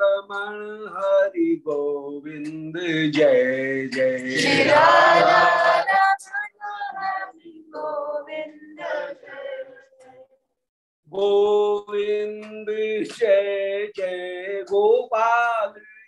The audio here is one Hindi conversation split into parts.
रमण हरि गोविंद जय जय। गोविंद जय जय गोपाल।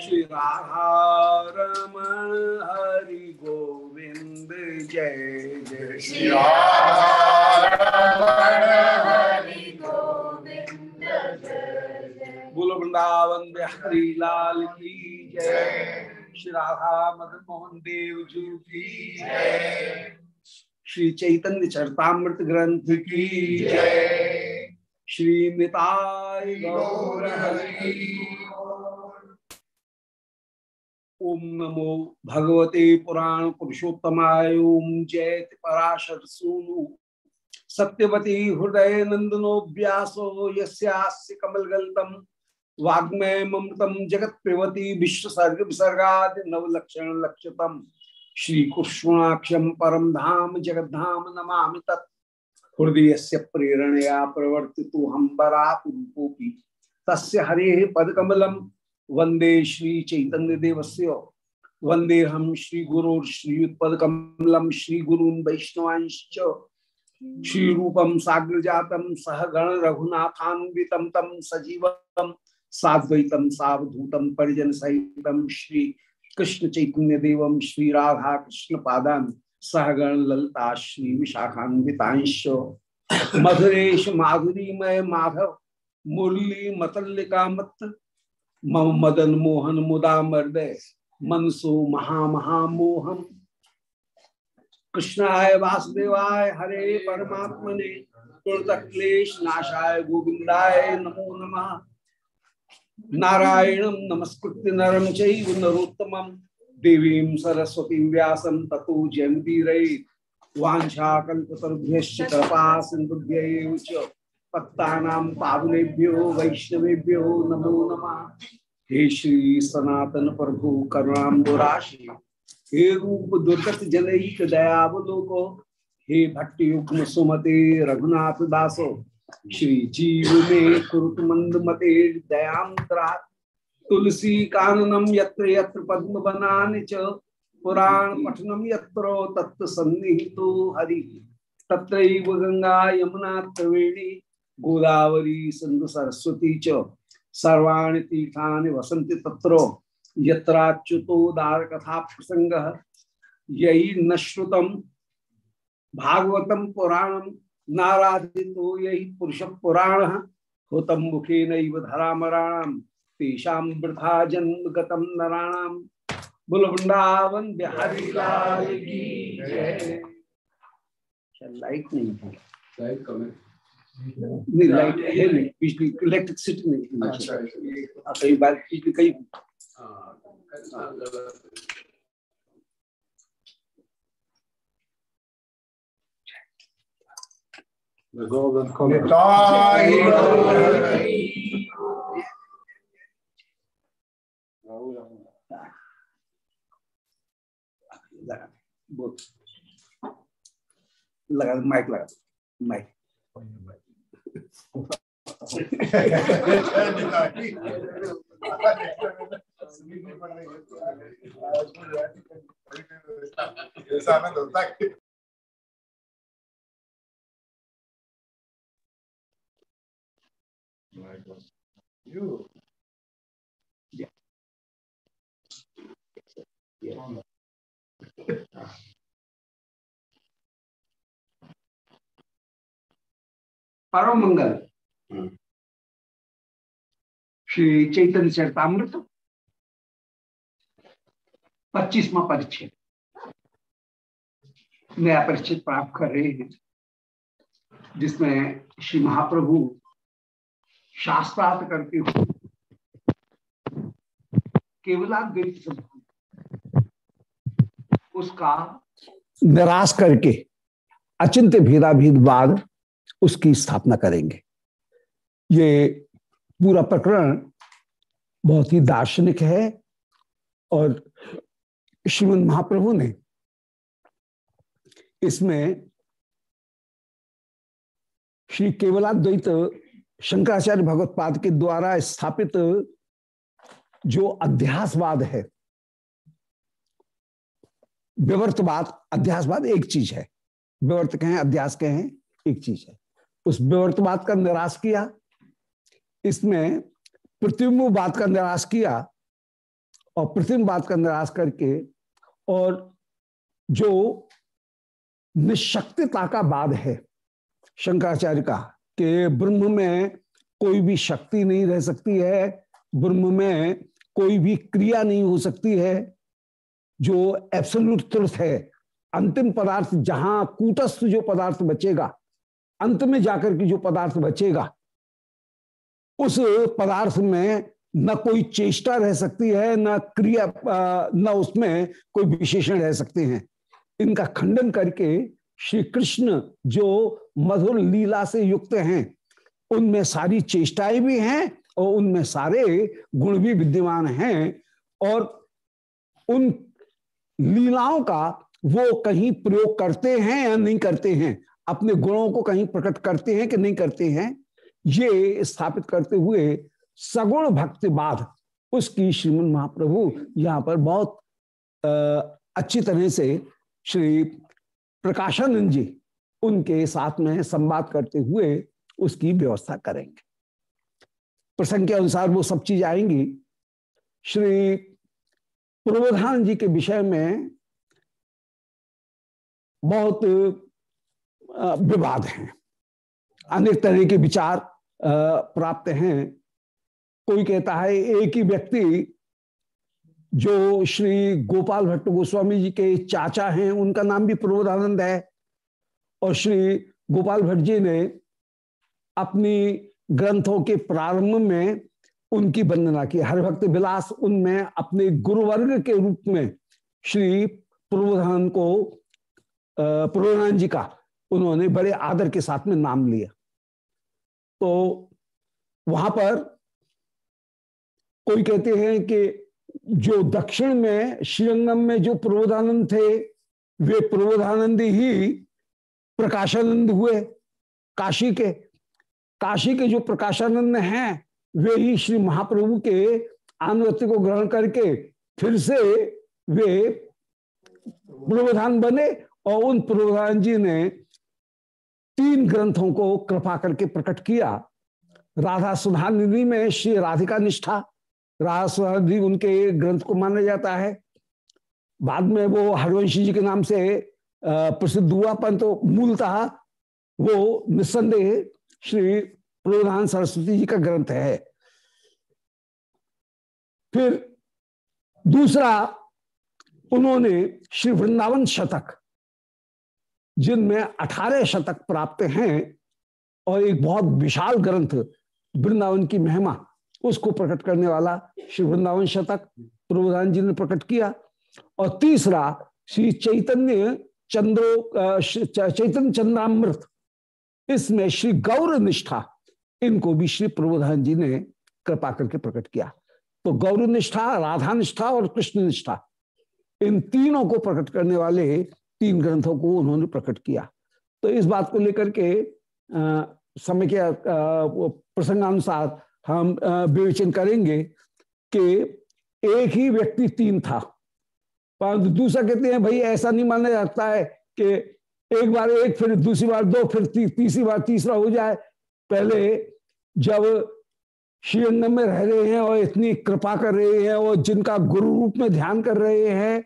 श्री राधा रमण हरि गोविंद जय जय। श्री बोलो वृंदावन बिहारी लाल की जय। श्री राधा मदन मोहन देव जी की जय। श्री चैतन्य चरतामृत ग्रंथ की श्री हरि ओम नमो भगवते पुराण पुरुषोत्तमाय ओम जयत पराशर सूनु सत्यवती हृदय नंदनो व्यासो यस्यास्य कमलगल्तम वाग्मय ममृतम जगत पिबती विश्व सर्ग विसर्गाद नवलक्षण लक्षतम श्री कृष्णाक्षम परम धाम जगद्धाम नमामि तत्। हृदय से प्रेरणया प्रवर्ति तु हम बरापूपोपी तस् हरे पदकमल वंदे श्री चैतन्य देवस्य वंदे हम श्री गुरु श्रीयुत्पदकमलम श्री वैष्णवांश्च। श्री रूपम साग्र जातम सह गण रघुनाथान्वितम तम सजीवम साद्वैतम सावधूतम परिजन सहितम श्री कृष्ण चैतन्य देवम श्री राधा कृष्ण पादान सहगण ललता श्री विशाखान्वितांश मधुरेश माधुरीमय माधव, मुरली मतल्लिका मत मम मदन मोहन मुदा मर्दय मनसो महा महामोहम कृष्णाय वासुदेवाय हरे परमात्मने क्लेश नाशाय गोविंदाय नमो नमः। नारायणं नमस्कृत्य नरं चैव नरोत्तमं देवीं सरस्वतीं व्यासं ततो जयन्तीरयेत् वाञ्छाकल्पतरुभ्यश्च कृपा सिन्धुभ्यैव च पत्तानां पावनेभ्यो वैष्णवेभ्यो नमो नमः। हे श्री सनातन प्रभु करुणाम्बुराशि, हे रूप दुर्गत जनैक दयावलोको, हे भट्ट युग्म सुमते रघुनाथ दासो श्री जीव में कुरुत मंद मते दयांतरा तुलसी काननम यत्र यत्र पद्म बनानि च। पुराण पठनम यत्र तत्व सन्निहितो हरि। तत्रैव गंगा यमुना त्रिवेणी, गोदावरी सिंधु सरस्वती च। सर्वाणि तीर्थानि वसन्ति तत्र। यत्राच्युतोदार कथा प्रसंग यही न श्रुतम। भागवतम पुराणम। नाराधितो यही पुरुष पुराण हुतम मुखे नैव धरामराणाम तेषाम वृथा जन्म गतम नराणाम। बुल वृंदावन बिहारी लाल की लाइट नहीं है। लाइट कम है। नहीं लाइट है नहीं बिजली इलेक्ट्रिसिटी नहीं अच्छा अच्छा कई बार बिजली कई हाँ हाँ, ज़्यादा- Golden color. निताई गौर हरि लगा बोल लगा माइक लगा परम मंगल हम्म। श्री चैतन्य चरतामृत पच्चीसवा परिच्छेद। नया परिच्छेद प्राप्त कर रहे हैं जिसमें श्री महाप्रभु शास्त्रार्थ करते हुए केवलाद्वैत उसका निराश करके अचिंत्य भेदाभेदवाद उसकी स्थापना करेंगे। ये पूरा प्रकरण बहुत ही दार्शनिक है और श्रीमद महाप्रभु ने इसमें श्री केवलाद्वैत शंकराचार्य भगवत पाद के द्वारा स्थापित जो अध्यासवाद है, विवर्तवाद, अध्यासवाद एक चीज़ है। विवर्त कहें, अध्यास कहें, एक चीज़ है। उस विवर्तवाद का निराश किया, इसमें प्रतिबिंबवाद का निराश किया और प्रतिबिंबवाद का निराश करके और जो निशक्तिता का बाद है, शंकराचार्य का कि ब्रह्म में कोई भी शक्ति नहीं रह सकती है, ब्रह्म में कोई भी क्रिया नहीं हो सकती है, जो एब्सोल्यूट ट्रुथ है। अंतिम पदार्थ जहाँ कूटस्थ जो पदार्थ बचेगा, अंत में जाकर के जो पदार्थ बचेगा, उस पदार्थ में न कोई चेष्टा रह सकती है, न क्रिया न उसमें कोई विशेषण रह सकते हैं। इनका खंडन करके श्री कृष्ण जो मधुर लीला से युक्त हैं, उनमें सारी चेष्टाएँ भी हैं और उनमें सारे गुण भी विद्यमान हैं और उन लीलाओं का वो कहीं प्रयोग करते हैं या नहीं करते हैं, अपने गुणों को कहीं प्रकट करते हैं कि नहीं करते हैं, ये स्थापित करते हुए सगुण भक्तिवाद उसकी श्रीमन महाप्रभु यहाँ पर बहुत अच्छी तरह से श्री प्रकाशानंद जी उनके साथ में संवाद करते हुए उसकी व्यवस्था करेंगे। प्रसंग के अनुसार वो सब चीज़ आएँगी। श्री पूर्वधान जी के विषय में बहुत विवाद हैं। अनेक तरह के विचार प्राप्त हैं। कोई कहता है एक ही व्यक्ति जो श्री गोपाल भट्ट गोस्वामी जी के चाचा हैं, उनका नाम भी प्रबोधानंद है। और श्री गोपाल भट्ट जी ने अपनी ग्रंथों के प्रारंभ में उनकी वंदना की। हरिभक्त विलास उनमें अपने गुरुवर्ग के रूप में श्री प्रबोधान को प्रबोधान जी का उन्होंने बड़े आदर के साथ में नाम लिया। तो वहाँ पर कोई कहते हैं कि जो दक्षिण में श्रीरंगम में जो प्रबोधानंद थे, वे प्रबोधानंद ही प्रकाशानंद हुए, काशी के। काशी के जो प्रकाशानंद हैं, वे ही श्री महाप्रभु के आनुगत्य को ग्रहण करके फिर से वे प्रबोधान बने और उन प्रबोधान जी ने तीन ग्रंथों को कृपा करके प्रकट किया। राधा सुधा निधि में श्री राधिका निष्ठा सुधा निधि उनके ग्रंथ को माना जाता है। बाद में वो हरवंशी जी के नाम से प्रसिद्ध हुआ, परंतु तो मूलतः वो निस्संदेह श्री प्रधान सरस्वती जी का ग्रंथ है। फिर दूसरा, उन्होंने श्री वृंदावन शतक, जिनमें अठारह शतक प्राप्त हैं, और एक बहुत विशाल ग्रंथ, वृंदावन की महिमा उसको प्रकट करने वाला श्री वृंदावन शतक प्रबोधान जी ने प्रकट किया। और तीसरा, श्री चैतन्य चंद्रो चैतन्य चंद्रामृत, इसमें श्री गौर निष्ठा, इनको भी श्री प्रबोधान जी ने कृपा करके प्रकट किया। तो गौर निष्ठा, राधा निष्ठा और कृष्ण निष्ठा, इन तीनों को प्रकट करने वाले तीन ग्रंथों को उन्होंने प्रकट किया। तो इस बात को लेकर के समय के प्रसंगानुसार हम विवेचन करेंगे कि एक ही व्यक्ति तीन था। परंतु दूसरा कहते हैं भाई ऐसा नहीं माना जाता है कि एक बार एक फिर दूसरी बार दो फिर ती, तीसरी बार तीसरा हो जाए। पहले जब श्रीअंगम में रह रहे हैं और इतनी कृपा कर रहे हैं और जिनका गुरु रूप में ध्यान कर रहे हैं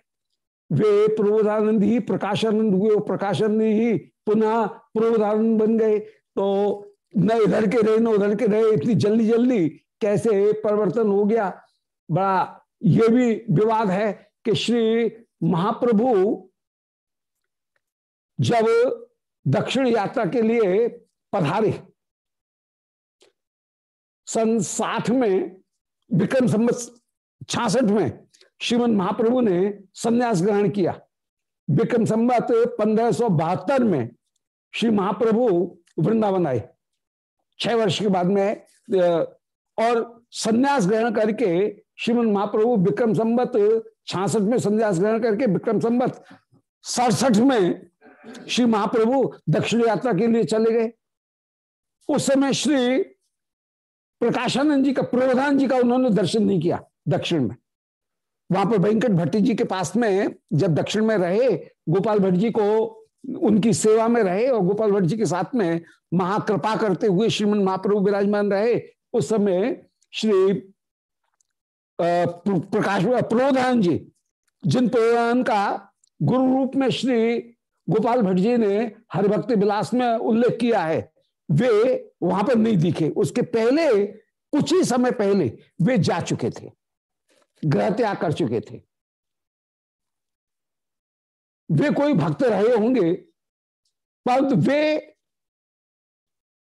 वे प्रबोधानंद ही प्रकाशानंद हुए प्रकाशानंद ही पुनः प्रबोधानंद बन गए। तो न इधर के रहे न उधर के रहे, इतनी जल्दी जल्दी कैसे परिवर्तन हो गया? बड़ा ये भी विवाद है कि श्री महाप्रभु जब दक्षिण यात्रा के लिए पधारे, सन साठ में, विक्रम संवत छियासठ में श्रीमद महाप्रभु ने संन्यास ग्रहण किया। विक्रम संवत पंद्रह सौ बहत्तर में श्री महाप्रभु वृंदावन आए। छह वर्ष के बाद में और संन्यास ग्रहण करके श्रीमद महाप्रभु विक्रम संबत छियासठ में संन्यास ग्रहण करके विक्रम संबत सड़सठ में श्री महाप्रभु दक्षिण यात्रा के लिए चले गए। उस समय श्री प्रकाशानंद जी का, प्रबोधान जी का उन्होंने दर्शन नहीं किया दक्षिण में। वहाँ पर वेंकट भट्टी जी के पास में, जब दक्षिण में रहे, गोपाल भट्ट जी को उनकी सेवा में रहे और गोपाल भट्ट जी के साथ में महाकृपा करते हुए श्रीमन महाप्रभु विराजमान रहे, उस समय श्री प्रकाश प्रबोधान जी, जिन प्रबोधान का गुरु रूप में श्री गोपाल भट्ट जी ने हरिभक्ति विलास में उल्लेख किया है, वे वहाँ पर नहीं दिखे। उसके पहले, कुछ ही समय पहले, वे जा चुके थे, ग्रह त्याग कर चुके थे। वे कोई भक्त रहे होंगे, परंतु वे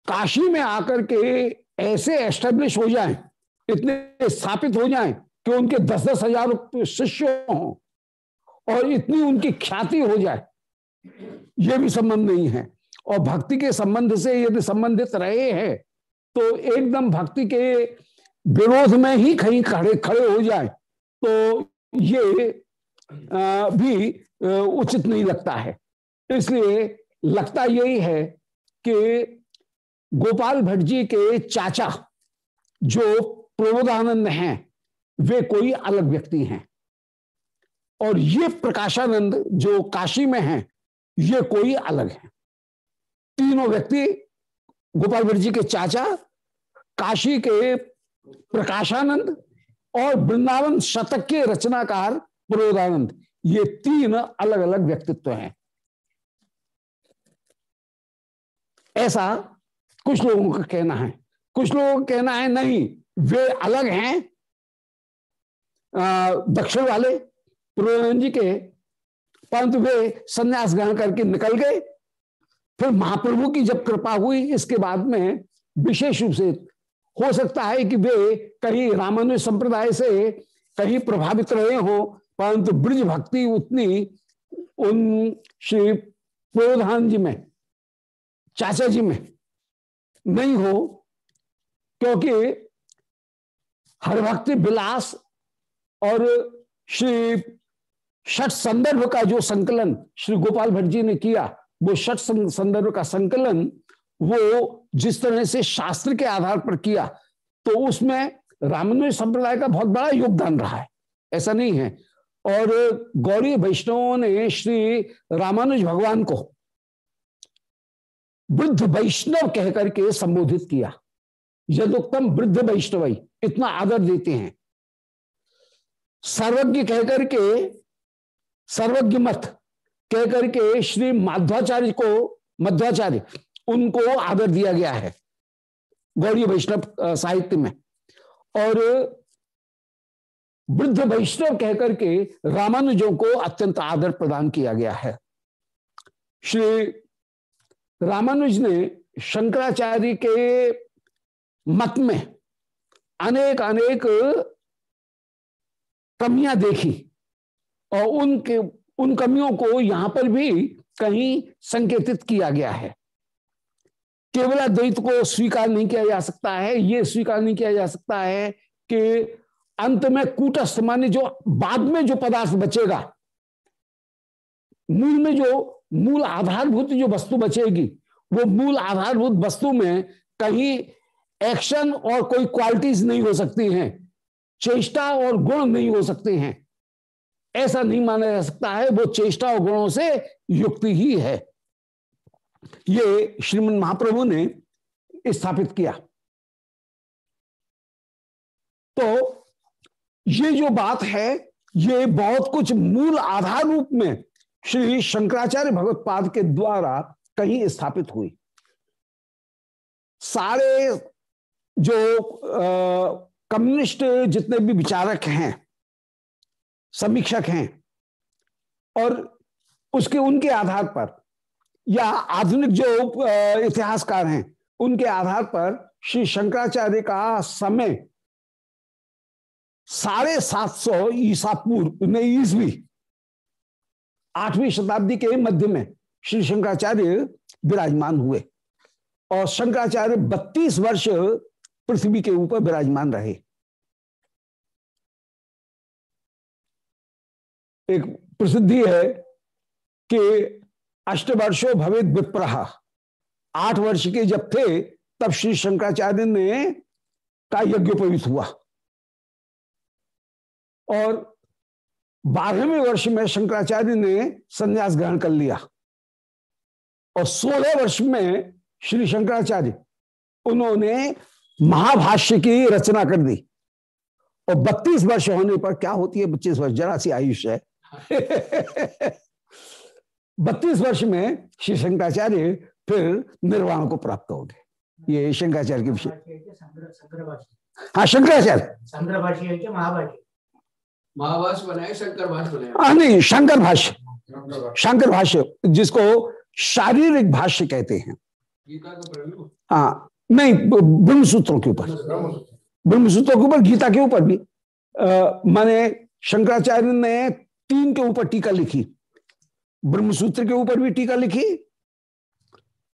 काशी में आकर के ऐसे एस्टेब्लिश हो जाएँ, इतने स्थापित हो जाएँ कि उनके दस दस हज़ार शिष्य हों और इतनी उनकी ख्याति हो जाए। ये भी संबंध नहीं है। और भक्ति के संबंध से यदि संबंधित रहे हैं तो एकदम भक्ति के विरोध में ही कहीं खड़े खड़े हो जाए। तो ये भी उचित नहीं लगता है। इसलिए लगता यही है कि गोपाल भट्ट जी के चाचा जो प्रबोधानंद हैं, वे कोई अलग व्यक्ति हैं। और ये प्रकाशानंद जो काशी में हैं, ये कोई अलग है। तीनों व्यक्ति गोपाल भट्ट जी के चाचा, काशी के प्रकाशानंद और वृंदावन शतक के रचनाकार प्रबोधानंद। ये तीन अलग अलग व्यक्तित्व हैं। ऐसा कुछ लोगों का कहना है। कुछ लोगों का कहना है नहीं, वे अलग हैं दक्षिण वाले प्रबोधानंद जी के, परंतु वे संन्यास ग्रहण करके निकल गए। फिर महाप्रभु की जब कृपा हुई, इसके बाद में विशेष रूप से हो सकता है कि वे कहीं रामानुज संप्रदाय से कहीं प्रभावित रहे हो परंतु ब्रज भक्ति उतनी उन श्री प्रबोधान जी में, चाचा जी में नहीं हो, क्योंकि हरभक्ति विलास और श्री षट संदर्भ का जो संकलन श्री गोपाल भट्ट जी ने किया, वो षट संदर्भ का संकलन वो जिस तरह से शास्त्र के आधार पर किया तो उसमें रामानुज संप्रदाय का बहुत बड़ा योगदान रहा है। ऐसा नहीं है। और गौरी वैष्णवों ने श्री रामानुज भगवान को वृद्ध वैष्णव कहकर के संबोधित किया। यदुक्तम वृद्ध वैष्णव, इतना आदर देते हैं। सर्वज्ञ कहकर के, सर्वज्ञ मत कहकर के श्री माध्वाचार्य को, मध्वाचार्य, उनको आदर दिया गया है गौरी वैष्णव साहित्य में। और वृद्ध वैष्णव कहकर के रामानुजों को अत्यंत आदर प्रदान किया गया है। श्री रामानुज ने शंकराचार्य के मत में अनेक अनेक कमियाँ देखी और उनके, उन कमियों को यहाँ पर भी कहीं संकेतित किया गया है। केवल अद्वैत को स्वीकार नहीं किया जा सकता है, ये स्वीकार नहीं किया जा सकता है कि अंत में कूटस्थ, माने जो बाद में जो पदार्थ बचेगा, मूल में जो मूल आधारभूत जो वस्तु बचेगी, वो मूल आधारभूत वस्तु में कहीं एक्शन और कोई क्वालिटीज नहीं हो सकती हैं, चेष्टा और गुण नहीं हो सकते हैं। ऐसा नहीं माना जा सकता है, वो चेष्टा और गुणों से युक्ति ही है। ये श्रीमन महाप्रभु ने स्थापित किया। तो ये जो बात है, ये बहुत कुछ मूल आधार रूप में श्री शंकराचार्य भगवत पाद के द्वारा कहीं स्थापित हुई। सारे जो कम्युनिस्ट जितने भी विचारक हैं, समीक्षक हैं, और उसके, उनके आधार पर, या आधुनिक जो इतिहासकार हैं, उनके आधार पर श्री शंकराचार्य का समय साढ़े सात सौ ईसा पूर्व, नहीं, ईसवी, आठवीं शताब्दी के मध्य में श्री शंकराचार्य विराजमान हुए और शंकराचार्य बत्तीस वर्ष पृथ्वी के ऊपर विराजमान रहे। एक प्रसिद्धि है कि अष्टवर्षो भवेद विप्रहा। आठ वर्ष के जब थे, तब श्री शंकराचार्य ने का यज्ञोपवीत हुआ। और बारहवें वर्ष में शंकराचार्य ने संन्यास ग्रहण कर लिया। और सोलह वर्ष में श्री शंकराचार्य उन्होंने महाभाष्य की रचना कर दी। और बत्तीस वर्ष होने पर क्या होती है? पच्चीस वर्ष जरा सी आयुष है। बत्तीस वर्ष में श्री शंकराचार्य फिर निर्वाण को प्राप्त हो गए। ये शंकराचार्य के विषय। हाँ शंकराचार्य। कि महाभाषी बनाए शंकर भाष बनाए। हाँ नहीं शंकर भाष्य। शंकर भाष्य। जिसको शारीरिक भाष्य कहते हैं। हाँ नहीं ब्रह्म सूत्रों के ऊपर। ब्रह्म सूत्रों के ऊपर गीता के ऊपर भी। माने शंकराचार्य ने तीन के ऊपर टीका लिखी। ब्रह्म सूत्र के ऊपर भी टीका लिखी।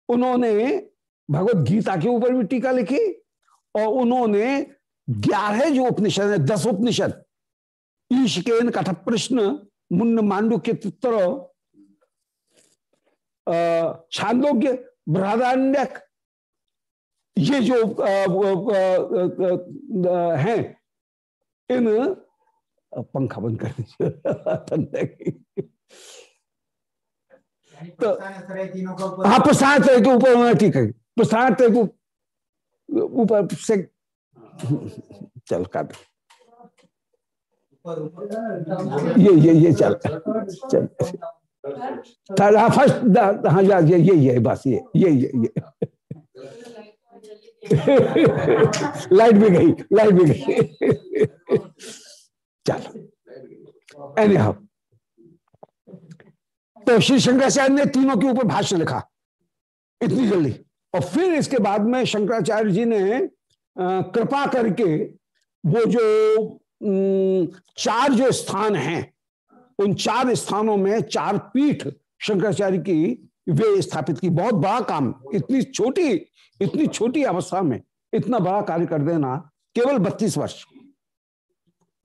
उन्होंने भगवत गीता के ऊपर भी टीका लिखी। और उन्होंने ग्यारह जो उपनिषद है दस उपनिषद ईशकेन कठ प्रश्न मुन्न मांडू के तित्र छांदोग्य बृहदारण्यक ये जो हैं इन पंखा बंद कर दीजिए। तो- हाँ प्रस्थान त्रय के ऊपर ठीक है। प्रस्थान त्रय के ऊपर से चल काट। ये ये ये चल चल। थर्ड हाँ फ़र्स्ट हाँ या ये ये ये बस ये ये ये ये। लाइट भी गई, लाइट भी गई। चलो। एनी हाउ तो श्री शंकराचार्य ने तीनों के ऊपर भाष्य लिखा, इतनी जल्दी। और फिर इसके बाद में शंकराचार्य जी ने कृपा करके वो जो चार जो स्थान हैं, उन चार स्थानों में चार पीठ शंकराचार्य की वे स्थापित की। बहुत बड़ा काम, इतनी छोटी इतनी छोटी अवस्था में इतना बड़ा कार्य कर देना केवल बत्तीस वर्ष।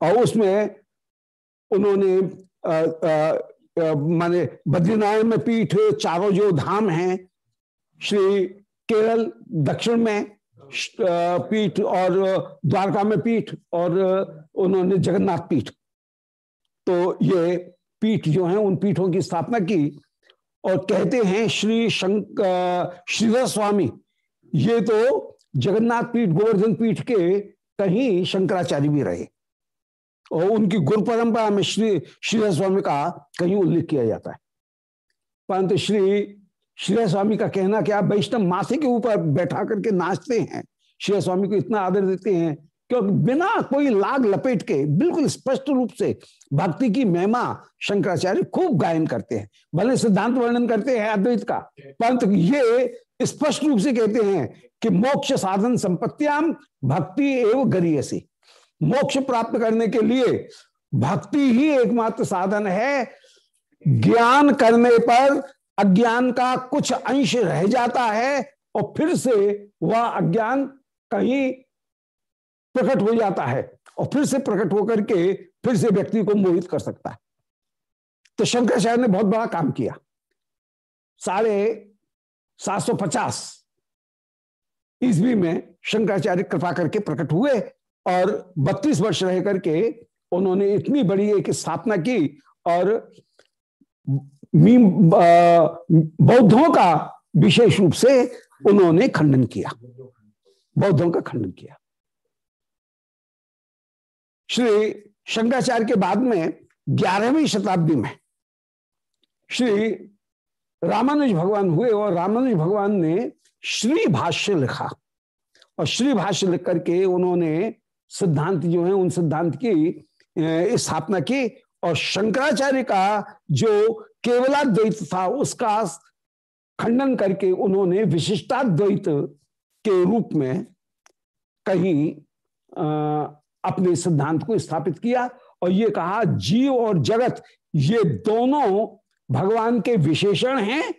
और उसमें उन्होंने माने बद्रीनारायण में पीठ, चारों जो धाम हैं, श्री केरल दक्षिण में पीठ और द्वारका में पीठ और उन्होंने जगन्नाथ पीठ। तो ये पीठ जो है, उन पीठों की स्थापना की और कहते हैं श्री शंक श्रीधर स्वामी, ये तो जगन्नाथ पीठ, गोवर्धन पीठ के कहीं शंकराचार्य भी रहे। और उनकी गुरु परंपरा में श्री, श्रीधर स्वामी का कहीं उल्लेख किया जाता है। परंतु श्री श्रीधर स्वामी का कहना कि आप वैष्णव माथे के ऊपर बैठा करके नाचते हैं श्रीधर स्वामी को इतना आदर देते हैं क्योंकि बिना कोई लाग लपेट के, बिल्कुल स्पष्ट रूप से भक्ति की महिमा शंकराचार्य खूब गायन करते हैं, भले सिद्धांत वर्णन करते हैं अद्वैत का, परंतु ये स्पष्ट रूप से कहते हैं कि मोक्ष साधन संपत्तियाम, भक्ति एवं गरीयसी। मोक्ष प्राप्त करने के लिए भक्ति ही एकमात्र साधन है, ज्ञान करने पर अज्ञान का कुछ अंश रह जाता है और फिर से वह अज्ञान कहीं प्रकट हो जाता है और फिर से प्रकट होकर के फिर से व्यक्ति को मोहित कर सकता है। तो शंकराचार्य ने बहुत बड़ा काम किया। साढ़े सात सौ पचास ईस्वी में शंकराचार्य कृपा करके प्रकट हुए और बत्तीस वर्ष रह करके उन्होंने इतनी बड़ी एक स्थापना की और बौद्धों का विशेष रूप से उन्होंने खंडन किया। बौद्धों का खंडन किया। श्री शंकराचार्य के बाद में ग्यारहवीं शताब्दी में श्री रामानुज भगवान हुए और रामानुज भगवान ने श्री भाष्य लिखा। और श्री भाष्य लिख करके उन्होंने सिद्धांत जो है, उन सिद्धांत की स्थापना की। और शंकराचार्य का जो केवलाद्वैत था उसका खंडन करके उन्होंने विशिष्टाद्वैत के रूप में कहीं अ, अपने सिद्धांत को स्थापित किया और ये कहा जीव और जगत ये दोनों भगवान के विशेषण हैं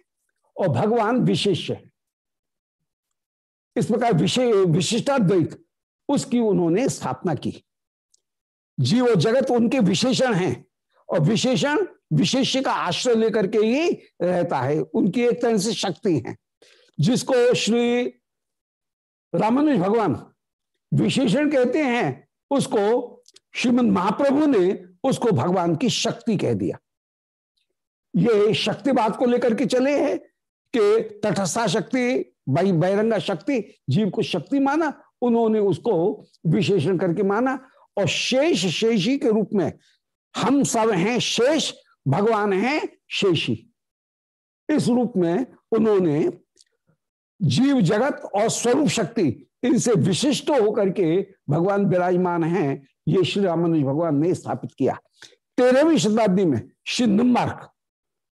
और भगवान विशेष है। इस प्रकार विशेष विशिष्टाद्वैत उसकी उन्होंने स्थापना की। जीव और जगत उनके विशेषण हैं। और विशेषण, विशेष्य का आश्रय लेकर के ही रहता है। उनकी एक तरह से शक्ति है, जिसको श्री रामानुज भगवान विशेषण कहते हैं, उसको श्रीमद महाप्रभु ने उसको भगवान की शक्ति कह दिया। ये शक्ति बात को लेकर के चले हैं कि तटस्था शक्ति भाई बैरंगा शक्ति, जीव को शक्ति माना, उन्होंने उसको विशेषण करके माना और शेष शेषी के रूप में हम सब हैं शेष, भगवान हैं शेषी। इस रूप में उन्होंने जीव जगत और स्वरूप शक्ति इनसे विशिष्ट होकर के भगवान विराजमान हैं, ये श्री रामानुज भगवान ने स्थापित किया। तेरहवीं शताब्दी में श्री निम्बार्क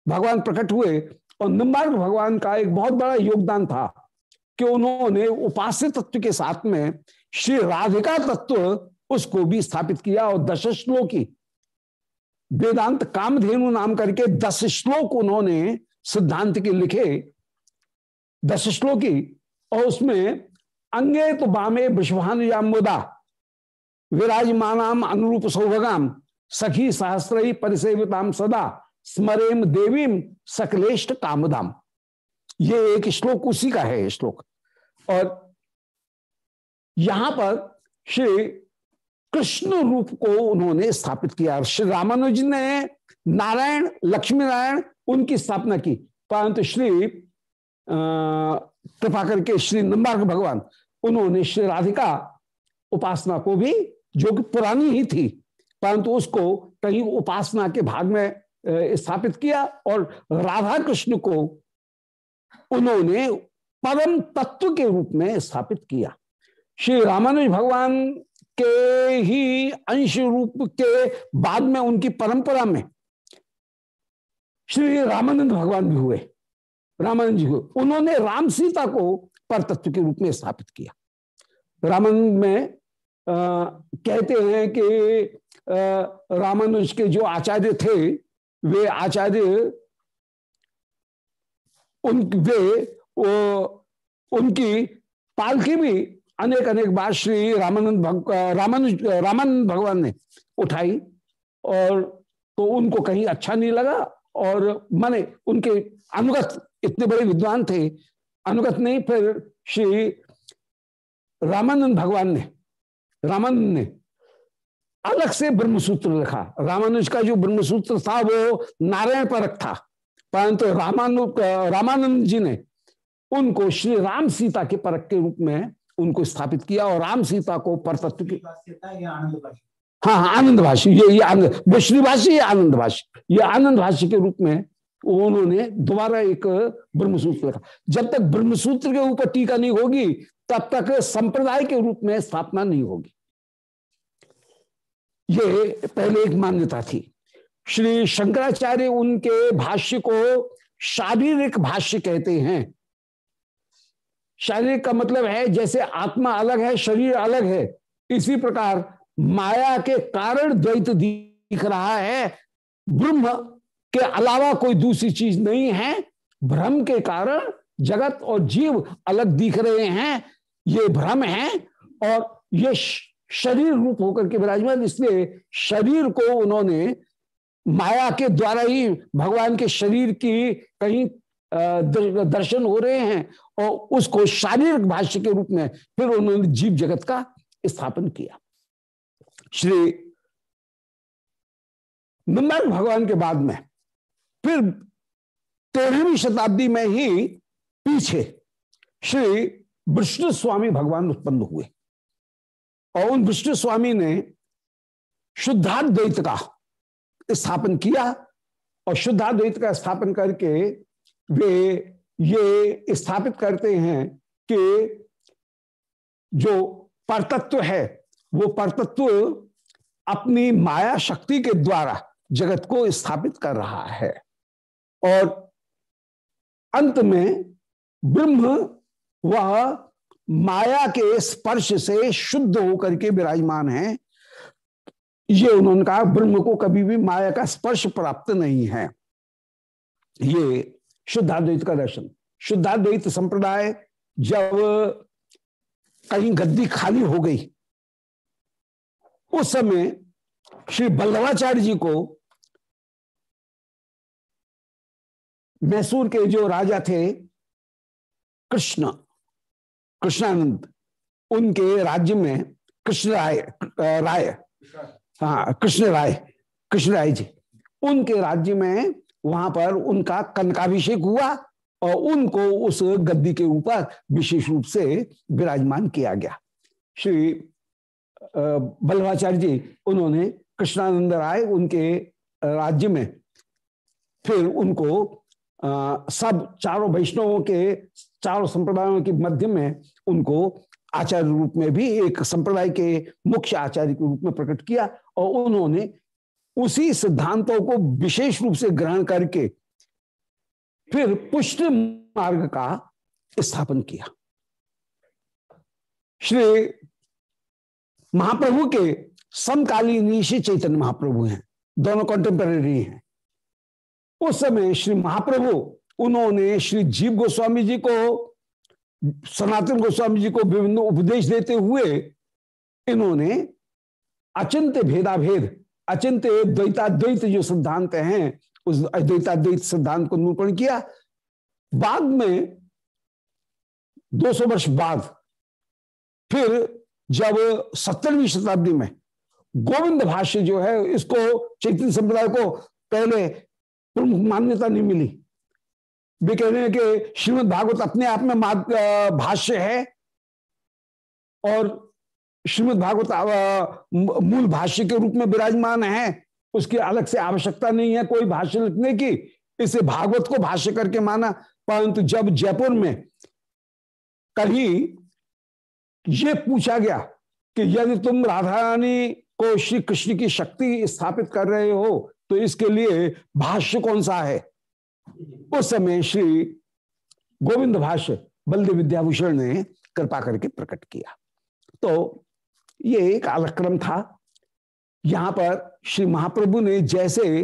भगवान प्रकट हुए और निम्बार्क भगवान का एक बहुत बड़ा योगदान था कि उन्होंने उपास्य तत्व के साथ में श्री राधिका तत्व उसको भी स्थापित किया और दश श्लोकी वेदांत कामधेनु नाम करके दस श्लोक उन्होंने सिद्धांत के लिखे। दस श्लोकी और उसमें, अंगे तो बामे विश्वानुजामुदा विराजमानाम अनुरूप सौभगाम। सखी सहस्त्र परिसेविताम सदा। स्मरेम देवीम सकलेष्ट कामदाम। ये एक श्लोक उसी का है श्लोक। और यहाँ पर श्री कृष्ण रूप को उन्होंने स्थापित किया श्री रामानुज ने नारायण, लक्ष्मी नारायण उनकी स्थापना की। परंतु श्री कृपा करके श्री नंबार्क भगवान, उन्होंने श्री राधिका उपासना को भी, जो कि पुरानी ही थी, परंतु उसको कहीं उपासना के भाग में स्थापित किया और राधा कृष्ण को उन्होंने परम तत्व के रूप में स्थापित किया। श्री रामानुज भगवान के ही अंश रूप के बाद में उनकी परंपरा में श्री रामानंद भगवान भी हुए रामानंद जी हुए। उन्होंने राम सीता को पर तत्व के रूप में स्थापित किया। रामानंद में आ, कहते हैं कि रामानुज के जो आचार्य थे वे आचार्य उन वो, उनकी पालकी भी अनेक अनेक बात श्री रामानंद भग रामानुज रामानंद भगवान ने उठाई और तो उनको कहीं अच्छा नहीं लगा और माने उनके अनुगत इतने बड़े विद्वान थे, अनुगत नहीं, फिर श्री रामानंद भगवान ने, रामानंद ने अलग से ब्रह्मसूत्र लिखा। रामानुज का जो ब्रह्मसूत्र था, वो नारायण परक था परंतु रामानु रामानंद जी ने उनको श्री राम सीता के परक के रूप में उनको स्थापित किया और राम सीता को परतत्व की हाँ हाँ आनंद भाष्य ये ये आनंद विष्णु भाष्य ये आनंद भाष्य ये आनंद भाष्य के रूप में उन्होंने दोबारा एक ब्रह्मसूत्र लिखा। जब तक ब्रह्मसूत्र के ऊपर टीका नहीं होगी, तब तक संप्रदाय के रूप में स्थापना नहीं होगी। ये पहले एक मान्यता थी। श्री शंकराचार्य उनके भाष्य को शारीरिक भाष्य कहते हैं। शारीरिक का मतलब है जैसे आत्मा अलग है, शरीर अलग है। इसी प्रकार माया के कारण द्वैत दिख रहा है। ब्रह्म के अलावा कोई दूसरी चीज़ नहीं है। भ्रम के कारण जगत और जीव अलग दिख रहे हैं। ये भ्रम है और ये शरीर रूप होकर के विराजमान। इसलिए शरीर को उन्होंने माया के द्वारा ही, भगवान के शरीर की कहीं दर्शन हो रहे हैं और उसको शारीरिक भाष्य के रूप में फिर उन्होंने जीव जगत का स्थापन किया। श्री निम्बार्क भगवान के बाद में फिर तेरहवीं शताब्दी में ही पीछे श्री विष्णु स्वामी भगवान उत्पन्न हुए और उन विष्णु स्वामी ने शुद्धाद्वैत का स्थापन किया और शुद्धाद्वैत का स्थापन करके वे ये स्थापित करते हैं कि जो परतत्व है, वो परतत्व अपनी माया शक्ति के द्वारा जगत को स्थापित कर रहा है। और अंत में ब्रह्म वह माया के स्पर्श से शुद्ध होकर के विराजमान है। ये उन्होंने कहा, ब्रह्म को कभी भी माया का स्पर्श प्राप्त नहीं है। ये शुद्धाद्वैत का दर्शन शुद्धाद्वैत संप्रदाय जब कहीं गद्दी खाली हो गई, उस समय श्री बल्लभाचार्य जी को मैसूर के जो राजा थे, कृष्ण, कृष्णानंद, उनके राज्य में कृष्ण राय राय हाँ कृष्ण राय कृष्ण राय जी, उनके राज्य में वहाँ पर उनका कनकाभिषेक हुआ और उनको उस गद्दी के ऊपर विशेष रूप से विराजमान किया गया। श्री बल्लभाचार्य जी उन्होंने कृष्णानंद राय उनके राज्य में फिर उनको आ, सब चारों वैष्णवों के चारों संप्रदायों के मध्य में उनको आचार्य रूप में भी एक संप्रदाय के मुख्य आचार्य के रूप में प्रकट किया और उन्होंने उसी सिद्धांतों को विशेष रूप से ग्रहण करके फिर पुष्ट मार्ग का स्थापन किया। श्री महाप्रभु के समकालीन श्री चैतन्य महाप्रभु हैं, दोनों कंटेम्पररी हैं। उस समय श्री महाप्रभु, उन्होंने श्री जीव गोस्वामी जी को, सनातन गोस्वामी जी को विभिन्न उपदेश देते हुए इन्होंने अचिंत्य भेदाभेद अचिंत्य द्वैताद्वैत जो सिद्धांत हैं, उस अद्वैताद्वैत सिद्धांत को निरूपण किया। बाद में 200 वर्ष बाद, फिर जब सत्तरवीं शताब्दी में गोविंद भाष्य जो है, इसको, चैतन्य संप्रदाय को पहले प्रमुख मान्यता नहीं मिली। वे कह रहे हैं कि श्रीमद भागवत अपने आप में भाष्य है और श्रीमद भागवत मूल भाष्य के रूप में विराजमान है। उसकी अलग से आवश्यकता नहीं है, कोई भाष्य लिखने की। इसे भागवत को भाष्य करके माना। परंतु जब जयपुर में कहीं ये पूछा गया कि यदि तुम राधा रानी को श्री कृष्ण की शक्ति स्थापित कर रहे हो तो इसके लिए भाष्य कौन सा है? उस समय श्री गोविंद भाष्य बलदेव विद्याभूषण ने कृपा करके प्रकट किया। तो ये एक अलक्रम था। यहाँ पर श्री महाप्रभु ने जैसे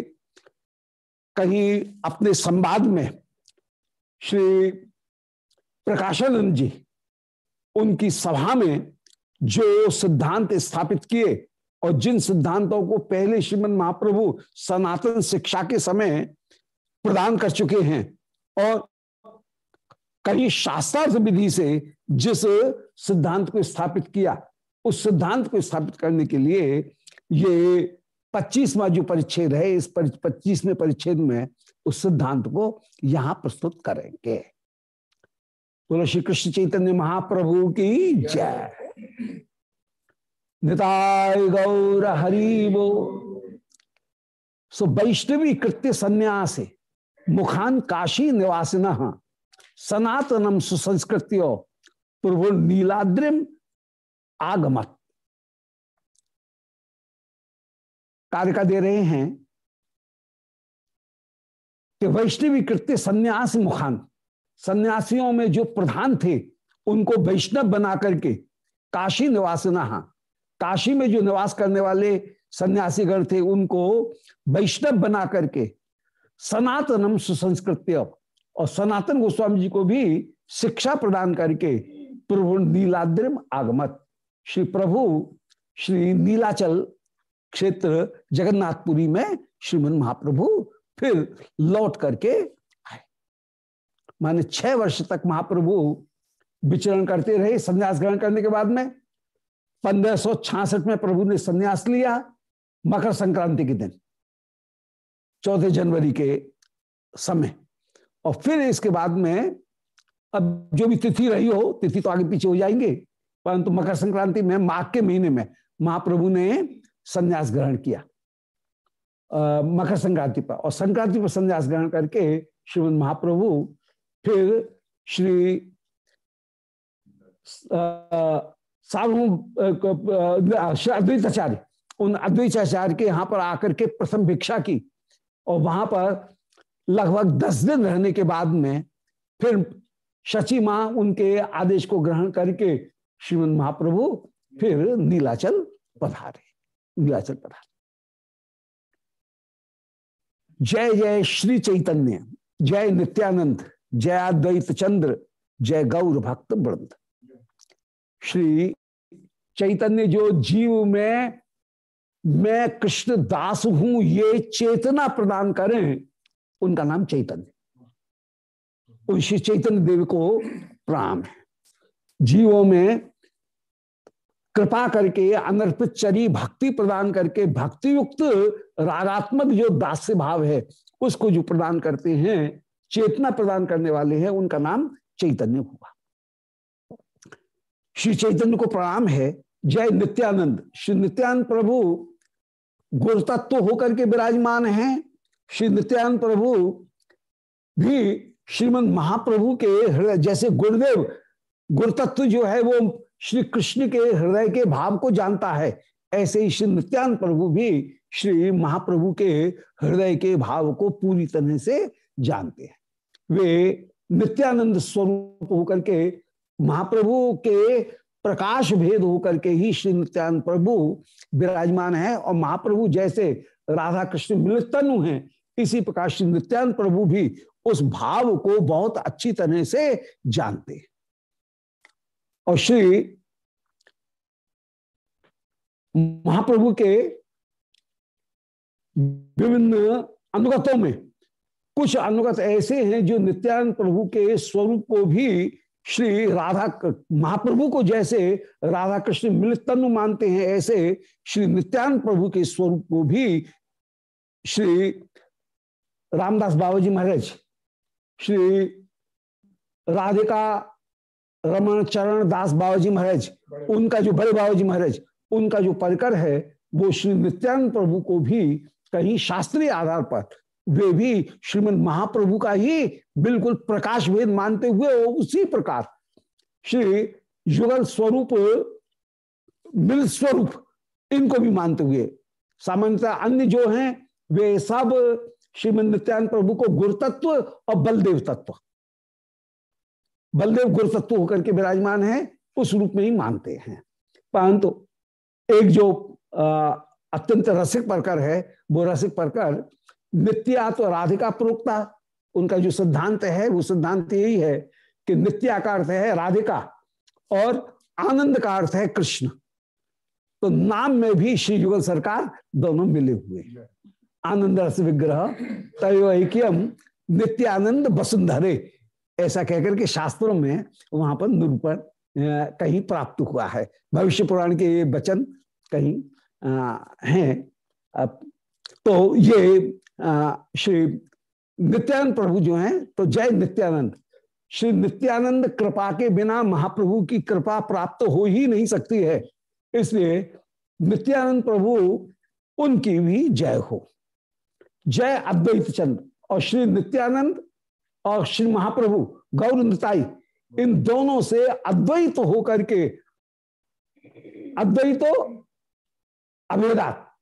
कहीं अपने संवाद में श्री प्रकाशानंद जी उनकी सभा में जो सिद्धांत स्थापित किए और जिन सिद्धांतों को पहले श्रीमद महाप्रभु सनातन शिक्षा के समय प्रदान कर चुके हैं और कहीं शास्त्रार्थ विधि से जिस सिद्धांत को स्थापित किया उस सिद्धांत को स्थापित करने के लिए ये पच्चीसवा जो परिच्छेद है, इस पच्चीसवें परिच्छेद में उस सिद्धांत को यहाँ प्रस्तुत करेंगे। बोलो श्री कृष्ण चैतन्य महाप्रभु की जय। निताय गौर हरिबो सो वैष्णवी कृत्य संन्यास मुखान काशी निवासिन सनातनम सुसंस्कृत्यो प्रभु नीलाद्रिम आगमत। कारिका दे रहे हैं कि वैष्णवी कृत्य संन्यास मुखान, सन्यासियों में जो प्रधान थे, उनको वैष्णव बना करके काशी निवासना काशी में जो निवास करने वाले सन्यासीगण थे, उनको वैष्णव बना करके सनातनम सुसंस्कृत्य और सनातन गोस्वामी जी को भी शिक्षा प्रदान करके प्रभु नीलाद्रिम आगमत। श्री प्रभु श्री नीलाचल क्षेत्र जगन्नाथपुरी में श्रीमन महाप्रभु फिर लौट करके आए। माने छह वर्ष तक महाप्रभु विचरण करते रहे, संन्यास ग्रहण करने के बाद में। पंद्रह में प्रभु ने संन्यास लिया मकर संक्रांति के दिन चौथे जनवरी के समय। और फिर इसके बाद में, अब जो भी तिथि रही हो, तिथि तो आगे पीछे हो जाएँगे। परंतु मकर संक्रांति में, माघ के महीने में महाप्रभु ने संन्यास ग्रहण किया मकर संक्रांति पर। और संक्रांति पर संन्यास ग्रहण करके श्रीमद महाप्रभु फिर श्री सार्वभौम अद्वैताचार्य, उन अद्वैताचार्य के यहाँ पर आकर के प्रथम भिक्षा की। और वहाँ पर लगभग दस दिन रहने के बाद में फिर शची माँ उनके आदेश को ग्रहण करके श्रीमद महाप्रभु फिर नीलाचल पधारे नीलाचल पधारे। जय जय श्री चैतन्य, जय नित्यानंद, जय अद्वैत चंद्र, जय गौर भक्त वृंद श्री चैतन्य जो जीव में, मैं कृष्ण दास हूँ, ये चेतना प्रदान करें, उनका नाम चैतन्य। श्री चैतन्य देव को प्रणाम है। जीवों में कृपा करके अनर्पित चरी भक्ति प्रदान करके भक्ति युक्त रागात्मक जो दास्य भाव है, उसको जो प्रदान करते हैं, चेतना प्रदान करने वाले हैं, उनका नाम चैतन्य हुआ। श्री चैतन्य को प्रणाम है। जय नित्यानंद। श्री नित्यानंद प्रभु गुरुतत्व होकर के विराजमान हैं। श्री नित्यानंद प्रभु भी श्रीमद महाप्रभु के हृदय जैसे गुरुदेव गुरुतत्व जो है, वो श्री कृष्ण के हृदय के भाव को जानता है। ऐसे ही श्री नित्यान प्रभु भी श्री महाप्रभु के हृदय के भाव को पूरी तरह से जानते हैं। वे नित्यानंद स्वरूप होकर के, महाप्रभु के प्रकाश भेद होकर के ही श्री नित्यानंद प्रभु विराजमान है और महाप्रभु जैसे राधा कृष्ण मिलित तनु हैं, इसी प्रकार श्री नित्यानंद प्रभु भी उस भाव को बहुत अच्छी तरह से जानते हैं। और श्री महाप्रभु के विभिन्न अनुगतों में, कुछ अनुगत ऐसे हैं जो नित्यानंद प्रभु के स्वरूप को भी श्री राधा महाप्रभु को जैसे राधा कृष्ण मिलित तनु मानते हैं, ऐसे श्री नित्यानंद प्रभु के स्वरूप को भी श्री रामदास बाबा जी महाराज, श्री राधिका रमन चरण दास बाबा जी महाराज, उनका जो बड़े बाबा जी महाराज, उनका जो परिकर है, वो श्री नित्यानंद प्रभु को भी कहीं शास्त्रीय आधार पर, वे भी श्रीमद महाप्रभु का ही बिल्कुल प्रकाश भेद मानते हुए उसी प्रकार श्री युगल स्वरूप, मिल स्वरूप, इनको भी मानते हुए, सामान्यतः अन्य जो हैं, वे सब श्रीमद नित्यानंद प्रभु को गुरु तत्व और बलदेव तत्व। बलदेव गुरु तत्व होकर के विराजमान है, उस रूप में ही मानते हैं। परंतु एक जो अत्यंत रसिक प्रकार है, वो रसिक प्रकार नित्या तो राधिका प्रोक्ता, उनका जो सिद्धांत है, वो सिद्धांत यही है कि नित्या का अर्थ है राधिका और आनंद का अर्थ है कृष्ण। तो नाम में भी श्री युगल सरकार दोनों मिले हुए आनंद रस विग्रह, तयोक्यम, नित्यानंद वसुंधरे। ऐसा कहकर के शास्त्रों में वहाँ पर निरूपण कहीं प्राप्त हुआ है। भविष्य पुराण के ये वचन कहीं हैं। तो ये श्री नित्यानंद प्रभु जो हैं तो जय नित्यानंद। श्री नित्यानंद कृपा के बिना महाप्रभु की कृपा प्राप्त हो ही नहीं सकती है। इसलिए नित्यानंद प्रभु उनकी भी जय हो। जय अद्वैत चंद्र और श्री नित्यानंद और श्री महाप्रभु गौरताई इन दोनों से अद्वैत होकर के, अद्वैतो अभेदात,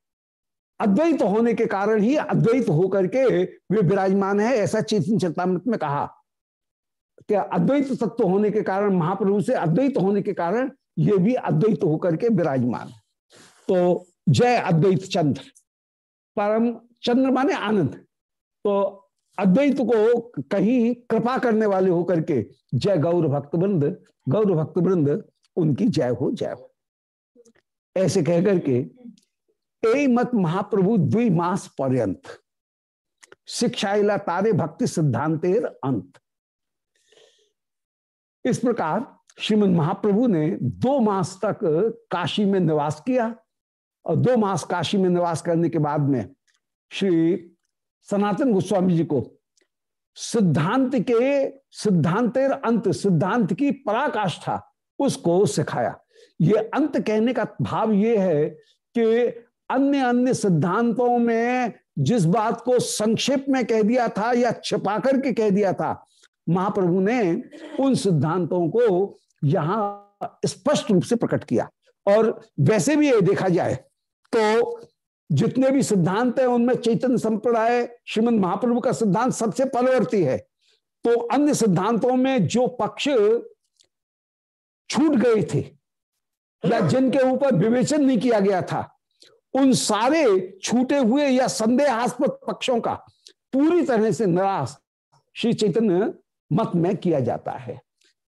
अद्वैत होने के कारण ही अद्वैत होकर के वे विराजमान है, ऐसा चेतन चरतामृत में कहा। कि अद्वैत तत्व होने के कारण, महाप्रभु से अद्वैत होने के कारण ये भी अद्वैत होकर के विराजमान तो जय अद्वैत चंद्र। परम चंद्र माने आनंद। तो अद्वैत को कहीं कृपा करने वाले होकर के जय गौर भक्त वृंद, गौर भक्त वृंद, उनकी जय हो जय हो। ऐसे कह करके ए मत महाप्रभु द्विमास पर्यंत शिक्षाइला तारे भक्ति सिद्धांतेर अंत। इस प्रकार श्रीमद महाप्रभु ने दो मास तक काशी में निवास किया और दो मास काशी में निवास करने के बाद में श्री सनातन गोस्वामी जी को। सिद्धांत के, सिद्धांतेर अंत, सिद्धांत की पराकाष्ठा उसको सिखाया। ये अंत कहने का भाव ये है कि अन्य अन्य सिद्धांतों में जिस बात को संक्षेप में कह दिया था या छिपा करके कह दिया था, महाप्रभु ने उन सिद्धांतों को यहाँ स्पष्ट रूप से प्रकट किया। और वैसे भी ये देखा जाए तो जितने भी सिद्धांत हैं, उनमें चैतन्य संप्रदाय, श्रीमद महाप्रभु का सिद्धांत सबसे परवर्ती है। तो अन्य सिद्धांतों में जो पक्ष छूट गए थे, या जिनके ऊपर विवेचन नहीं किया गया था, उन सारे छूटे हुए या संदेहास्पद पक्षों का पूरी तरह से निराश श्री चैतन्य मत में किया जाता है।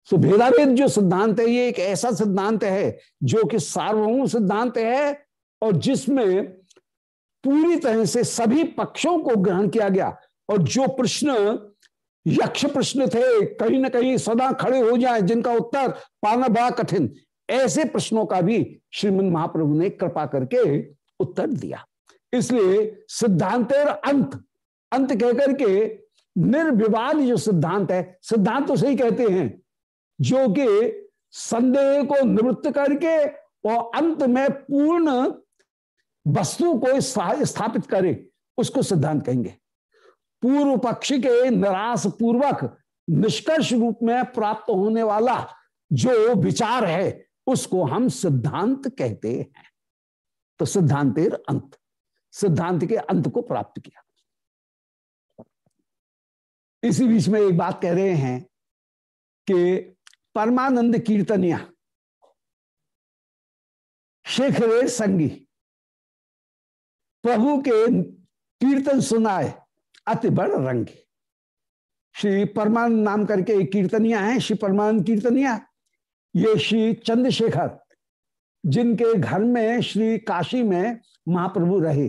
तो भेदाभेद जो सिद्धांत है, ये एक ऐसा सिद्धांत है जो कि सार्वभौम सिद्धांत है और जिसमें पूरी तरह से सभी पक्षों को ग्रहण किया गया। और जो प्रश्न, यक्ष प्रश्न थे, कहीं ना कहीं सदा खड़े हो जाए, जिनका उत्तर पाना बड़ा कठिन, ऐसे प्रश्नों का भी श्रीमद महाप्रभु ने कृपा करके उत्तर दिया। इसलिए सिद्धांत और अंत अंत कहकर के निर्विवाद जो सिद्धांत है, सिद्धांत तो सही कहते हैं, जो कि संदेह को निवृत्त करके और अंत में पूर्ण वस्तु को स्थापित करे, उसको सिद्धांत कहेंगे। पूर्व पक्ष के निराश पूर्वक निष्कर्ष रूप में प्राप्त होने वाला जो विचार है, उसको हम सिद्धांत कहते हैं। तो सिद्धांतेर अंत। सिद्धांत के अंत को प्राप्त किया। इसी बीच में एक बात कह रहे हैं कि परमानंद कीर्तनिया, शेखरे संगी। प्रभु के कीर्तन सुनाए, अति बड़ रंग श्री परमानंद नाम करके कीर्तनिया है, श्री परमानंद कीर्तनिया। ये श्री चंद्रशेखर, जिनके घर में, श्री काशी में महाप्रभु रहे।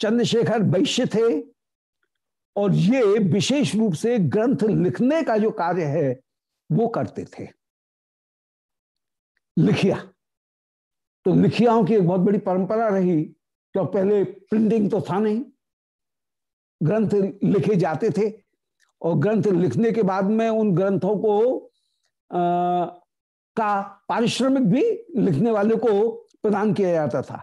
चंद्रशेखर वैश्य थे, और ये विशेष रूप से ग्रंथ लिखने का जो कार्य है, वो करते थे। लिखिया। तो लिखियाओं की एक बहुत बड़ी परंपरा रही तो पहले प्रिंटिंग तो था नहीं। ग्रंथ लिखे जाते थे और ग्रंथ लिखने के बाद में उन ग्रंथों को आ, का पारिश्रमिक भी लिखने वाले को प्रदान किया जाता था।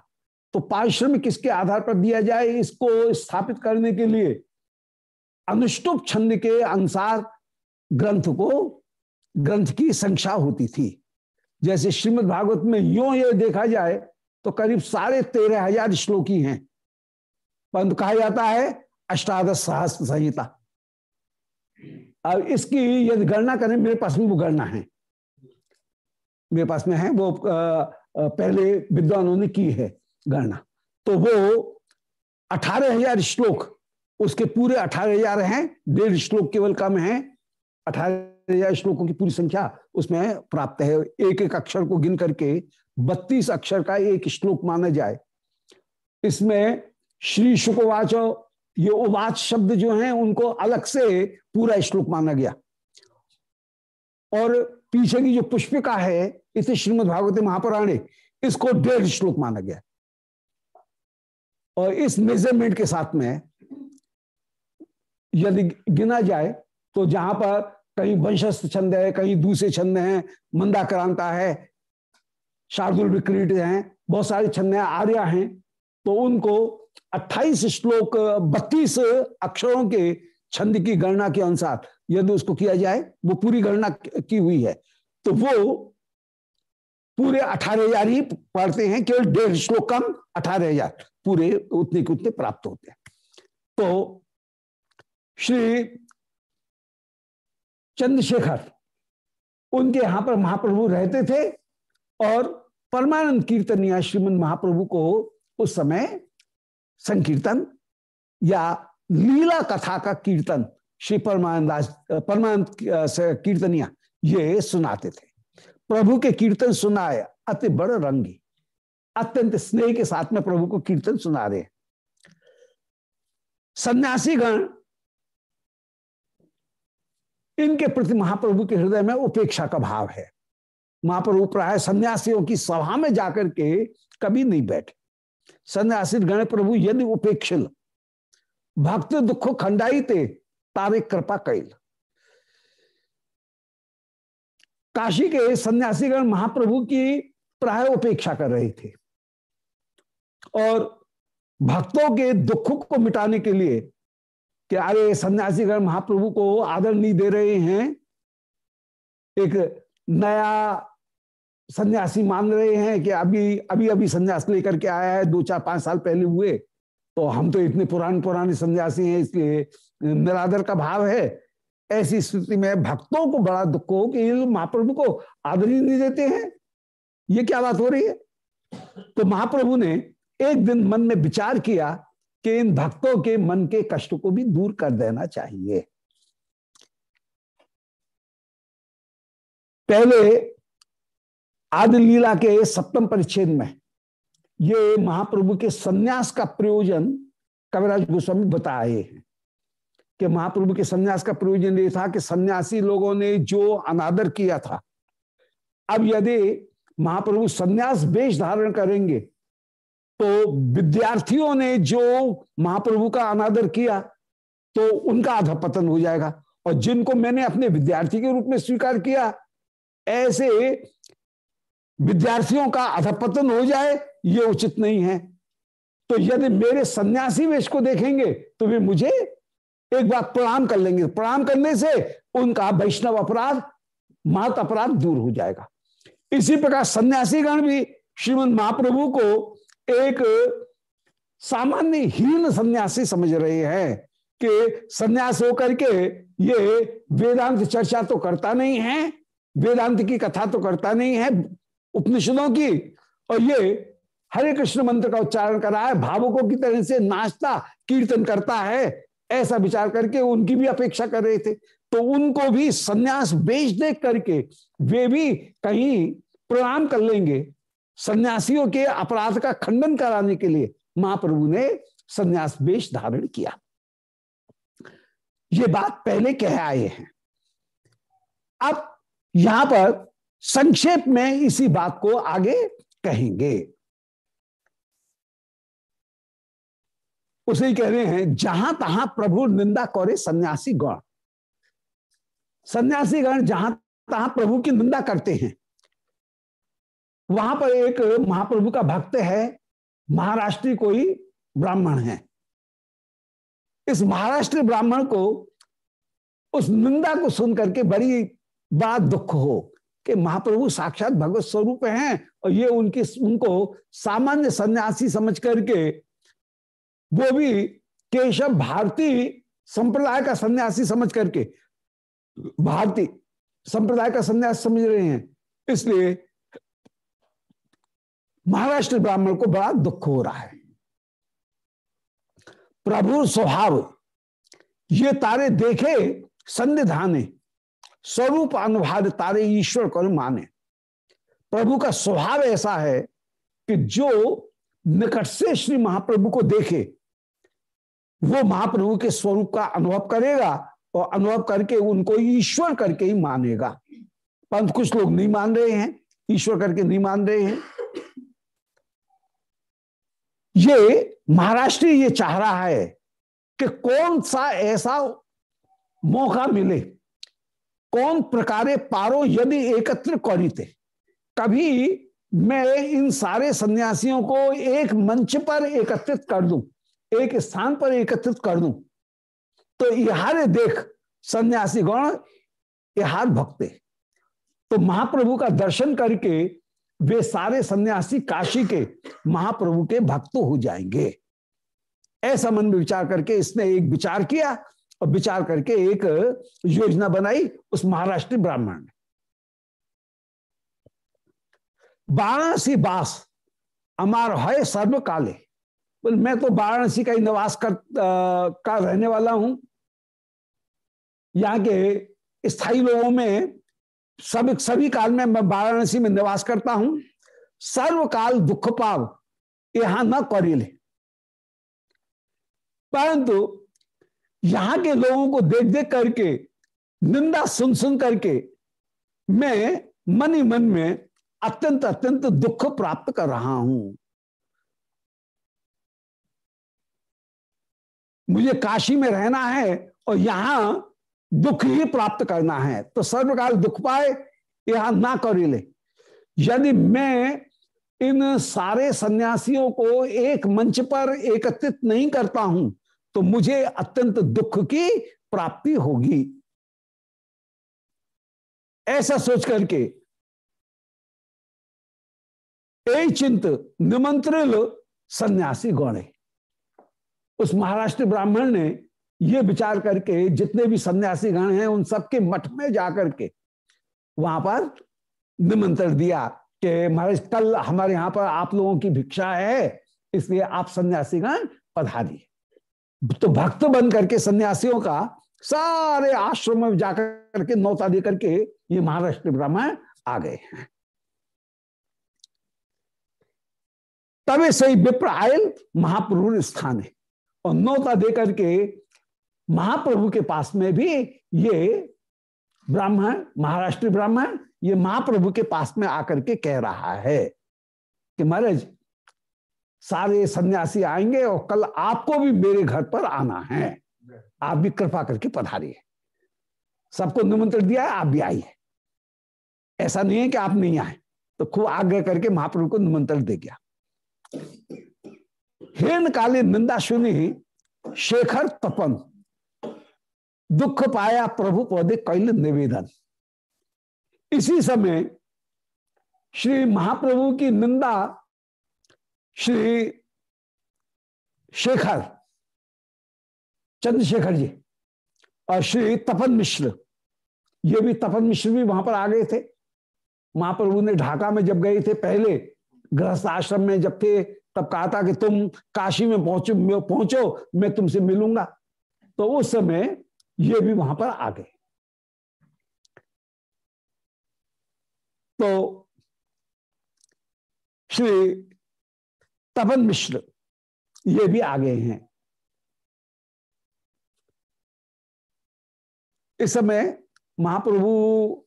तो पारिश्रमिक किसके आधार पर दिया जाए इसको स्थापित करने के लिए अनुष्टुप छंद के अनुसार ग्रंथ को ग्रंथ की संख्या होती थी। जैसे श्रीमद् भागवत में यो ये देखा जाए तो करीब साढ़े तेरह हज़ार श्लोकी हैं। परंतु कहा जाता है अष्टादश सहस्त्र संहिता। अब इसकी यदि गणना करें, मेरे पास में वो गणना है। मेरे पास में है, वो पहले विद्वानों ने की है गणना। तो वो अठारह हज़ार श्लोक, उसके पूरे अठारह हज़ार हैं, डेढ़ श्लोक केवल कम है। अठारह हज़ार श्लोकों की पूरी संख्या उसमें प्राप्त है। एक एक अक्षर को गिन करके बत्तीस अक्षर का एक श्लोक माना जाए। इसमें श्री शुकवाच ये उवाच शब्द जो हैं, उनको अलग से पूरा श्लोक माना गया। और पीछे की जो पुष्पिका है, इसे श्रीमद भागवत महापुराणे, इसको डेढ़ श्लोक माना गया। और इस मेज़रमेंट के साथ में, यदि गिना जाए तो जहाँ पर कहीं वंशस्थ छंद है, कहीं दूसरे छंद हैं, मंदाक्रांता है शार्दुल विक्रीट हैं, बहुत सारे हैं आर्या हैं तो उनको 28 श्लोक 32 अक्षरों के छंद की गणना के अनुसार यदि उसको किया जाए, वो पूरी गणना की हुई है। तो वो पूरे अठारह हज़ार ही पढ़ते हैं, केवल डेढ़ श्लोक कम अठारह हज़ार, पूरे उतने के उतने प्राप्त होते हैं। तो श्री चंद्रशेखर, उनके यहाँ पर महाप्रभु रहते थे और परमानंद कीर्तनिया श्रीमद महाप्रभु को उस समय संकीर्तन या लीला कथा का कीर्तन श्री परमानंद परमानंद कीर्तनिया ये सुनाते थे। प्रभु के कीर्तन सुनाए, अति बड़ रंगी। अत्यंत स्नेह के साथ में प्रभु को कीर्तन सुना रहे। सन्यासी गण इनके प्रति महाप्रभु के हृदय में उपेक्षा का भाव है। महाप्रभु प्राय सन्यासियों की सभा में जाकर के कभी नहीं बैठे। सन्यासी गण प्रभु, यदि उपेक्षिल, भक्त दुख खंडाई थे तारे कृपा कैल काशी के सन्यासीगण महाप्रभु की प्राय उपेक्षा कर रहे थे। और भक्तों के दुख को मिटाने के लिए कि अरे, सन्यासीगण महाप्रभु को आदर नहीं दे रहे हैं, एक नया सन्यासी मान रहे हैं कि अभी अभी अभी सन्यास लेकर के आया है, दो चार, पाँच साल पहले हुए। तो हम तो इतने पुराने पुराने सन्यासी हैं, इसलिए निरादर का भाव है। ऐसी स्थिति में भक्तों को बड़ा दुख हो कि महाप्रभु को आदर ही नहीं देते हैं। ये क्या बात हो रही है? तो महाप्रभु ने एक दिन मन में विचार किया कि इन भक्तों के मन के कष्ट को भी दूर कर देना चाहिए। पहले आदि लीला के सप्तम परिच्छेद में ये महाप्रभु के सन्यास का प्रयोजन कविराज गोस्वामी बताए हैं कि महाप्रभु के सन्यास का प्रयोजन ये था कि सन्यासी लोगों ने जो अनादर किया था, अब यदि महाप्रभु सन्यास वेश धारण करेंगे तो विद्यार्थियों ने जो महाप्रभु का अनादर किया तो उनका अधपतन हो जाएगा। और जिनको मैंने अपने विद्यार्थी के रूप में स्वीकार किया, ऐसे विद्यार्थियों का अधपतन हो जाए, ये उचित नहीं है। तो यदि मेरे सन्यासी वेश को देखेंगे तो वे मुझे एक बार प्रणाम कर लेंगे। प्रणाम करने से उनका वैष्णव अपराध, मात अपराध दूर हो जाएगा। इसी प्रकार सन्यासी गण भी श्रीमद महाप्रभु को एक सामान्य हीन सन्यासी समझ रहे हैं कि सन्यास होकर के ये वेदांत चर्चा तो करता नहीं है, वेदांत की कथा तो करता नहीं है उपनिषदों की। और ये हरे कृष्ण मंत्र का उच्चारण कर रहा है, भावुकों की तरह से नाचता, कीर्तन करता है, ऐसा विचार करके उनकी भी अपेक्षा कर रहे थे। तो उनको भी सन्यास बेच देख करके वे भी कहीं प्रणाम कर लेंगे सन्यासियों के अपराध का खंडन कराने के लिए। महाप्रभु ने सन्यास वेश धारण किया। ये बात पहले कह आए हैं। अब यहाँ पर संक्षेप में इसी बात को आगे कहेंगे। उसे कह रहे हैं, जहाँ तहां प्रभु निंदा करे सन्यासी गण। सन्यासी गण जहाँ तहां प्रभु की निंदा करते हैं। वहाँ पर एक महाप्रभु का भक्त है, महाराष्ट्री कोई ब्राह्मण है। इस महाराष्ट्र ब्राह्मण को, उस निंदा को सुन करके बड़ी बड़ा दुख हो। कि महाप्रभु साक्षात भगवत स्वरूप हैं और ये उनकी, उनको सामान्य सन्यासी समझ करके वो भी केशव भारती संप्रदाय का सन्यासी समझ करके, भारती संप्रदाय का सन्यास समझ रहे हैं। इसलिए महाराष्ट्र ब्राह्मण को बड़ा दुख हो रहा है। प्रभु स्वभाव, ये तारे देखे संविधाने स्वरूप अनुभाव तारे ईश्वर को माने। प्रभु का स्वभाव ऐसा है कि जो निकट से श्री महाप्रभु को देखे, वो महाप्रभु के स्वरूप का अनुभव करेगा और अनुभव करके उनको ईश्वर करके ही मानेगा। परंतु कुछ लोग नहीं मान रहे हैं, ईश्वर करके नहीं मान रहे हैं। ये महाराष्ट्र ये चाह रहा है कि कौन सा ऐसा मौका मिले कौन प्रकारे पारो यदि एकत्र कौरिते? कभी मैं इन सारे सन्यासियों को एक मंच पर एकत्रित कर दूँ, एक स्थान पर एकत्रित कर दूँ। तो यहारे देख सन्यासी गण यहार भक्ते। तो महाप्रभु का दर्शन करके वे सारे सन्यासी काशी के महाप्रभु के भक्त हो जाएँगे। ऐसा मन में विचार करके इसने एक विचार किया और विचार करके एक योजना बनाई उस महाराष्ट्र ब्राह्मण ने। वाराणसी बास, अमार है सर्व काले बोल, मैं तो वाराणसी का ही निवास कर का रहने वाला हूँ। यहाँ के स्थायी लोगों में सब, सभी काल में मैं वाराणसी में निवास करता हूँ। सर्वकाल दुख पाव, यहाँ न कौरिले। परंतु यहाँ के लोगों को देख देख करके, निंदा सुन सुन करके मैं मन ही मन में अत्यंत अत्यंत दुख प्राप्त कर रहा हूँ। मुझे काशी में रहना है और यहाँ दुख ही प्राप्त करना है। तो सर्वकाल दुख पाए, यहाँ ना करिले यदि मैं इन सारे सन्यासियों को एक मंच पर एकत्रित नहीं करता हूँ तो मुझे अत्यंत दुख की प्राप्ति होगी। ऐसा सोच करके चिंत निमंत्रिल सन्यासी गौड़े उस महाराष्ट्र ब्राह्मण ने ये विचार करके जितने भी सन्यासी गण हैं, उन सबके मठ में जाकर के वहाँ पर निमंत्रण दिया कि महाराज, कल हमारे यहाँ पर आप लोगों की भिक्षा है, इसलिए आप सन्यासी गण पधारिए। तो भक्त बन करके, सन्यासियों का सारे आश्रम में जाकर के नौता दे करके ये महाराष्ट्र ब्राह्मण आ गए हैं। तबे से ही विप्र आयल, महाप्रभु स्थान है। और नौता दे करके महाप्रभु के पास में भी ये ब्राह्मण, महाराष्ट्र ब्राह्मण, ये महाप्रभु के पास में आकर के कह रहा है कि महाराज सारे सन्यासी आएँगे और कल आपको भी मेरे घर पर आना है। आप भी कृपा करके पधारिए। सबको निमंत्रण दिया है, आप भी आइए। ऐसा नहीं है कि आप नहीं आए तो खूब आग्रह करके महाप्रभु को निमंत्रण दे गया। हेन काले निंदा सुनी शेखर तपन, दुख पाया प्रभु पौधे कैल निवेदन। इसी समय श्री महाप्रभु की निंदा श्री शेखर चंद्रशेखर जी और श्री तपन मिश्र। ये भी तपन मिश्र भी वहाँ पर आ गए थे। महाप्रभु ने ढाका में जब गए थे पहले गृहस्थ आश्रम में, जब थे, तब कहा था कि तुम काशी में पहुंचो पहुंचो, मैं तुमसे मिलूँगा। तो उस समय ये भी वहाँ पर आ गए। तो श्री तपन मिश्र, ये भी आ गए हैं। इस समय महाप्रभु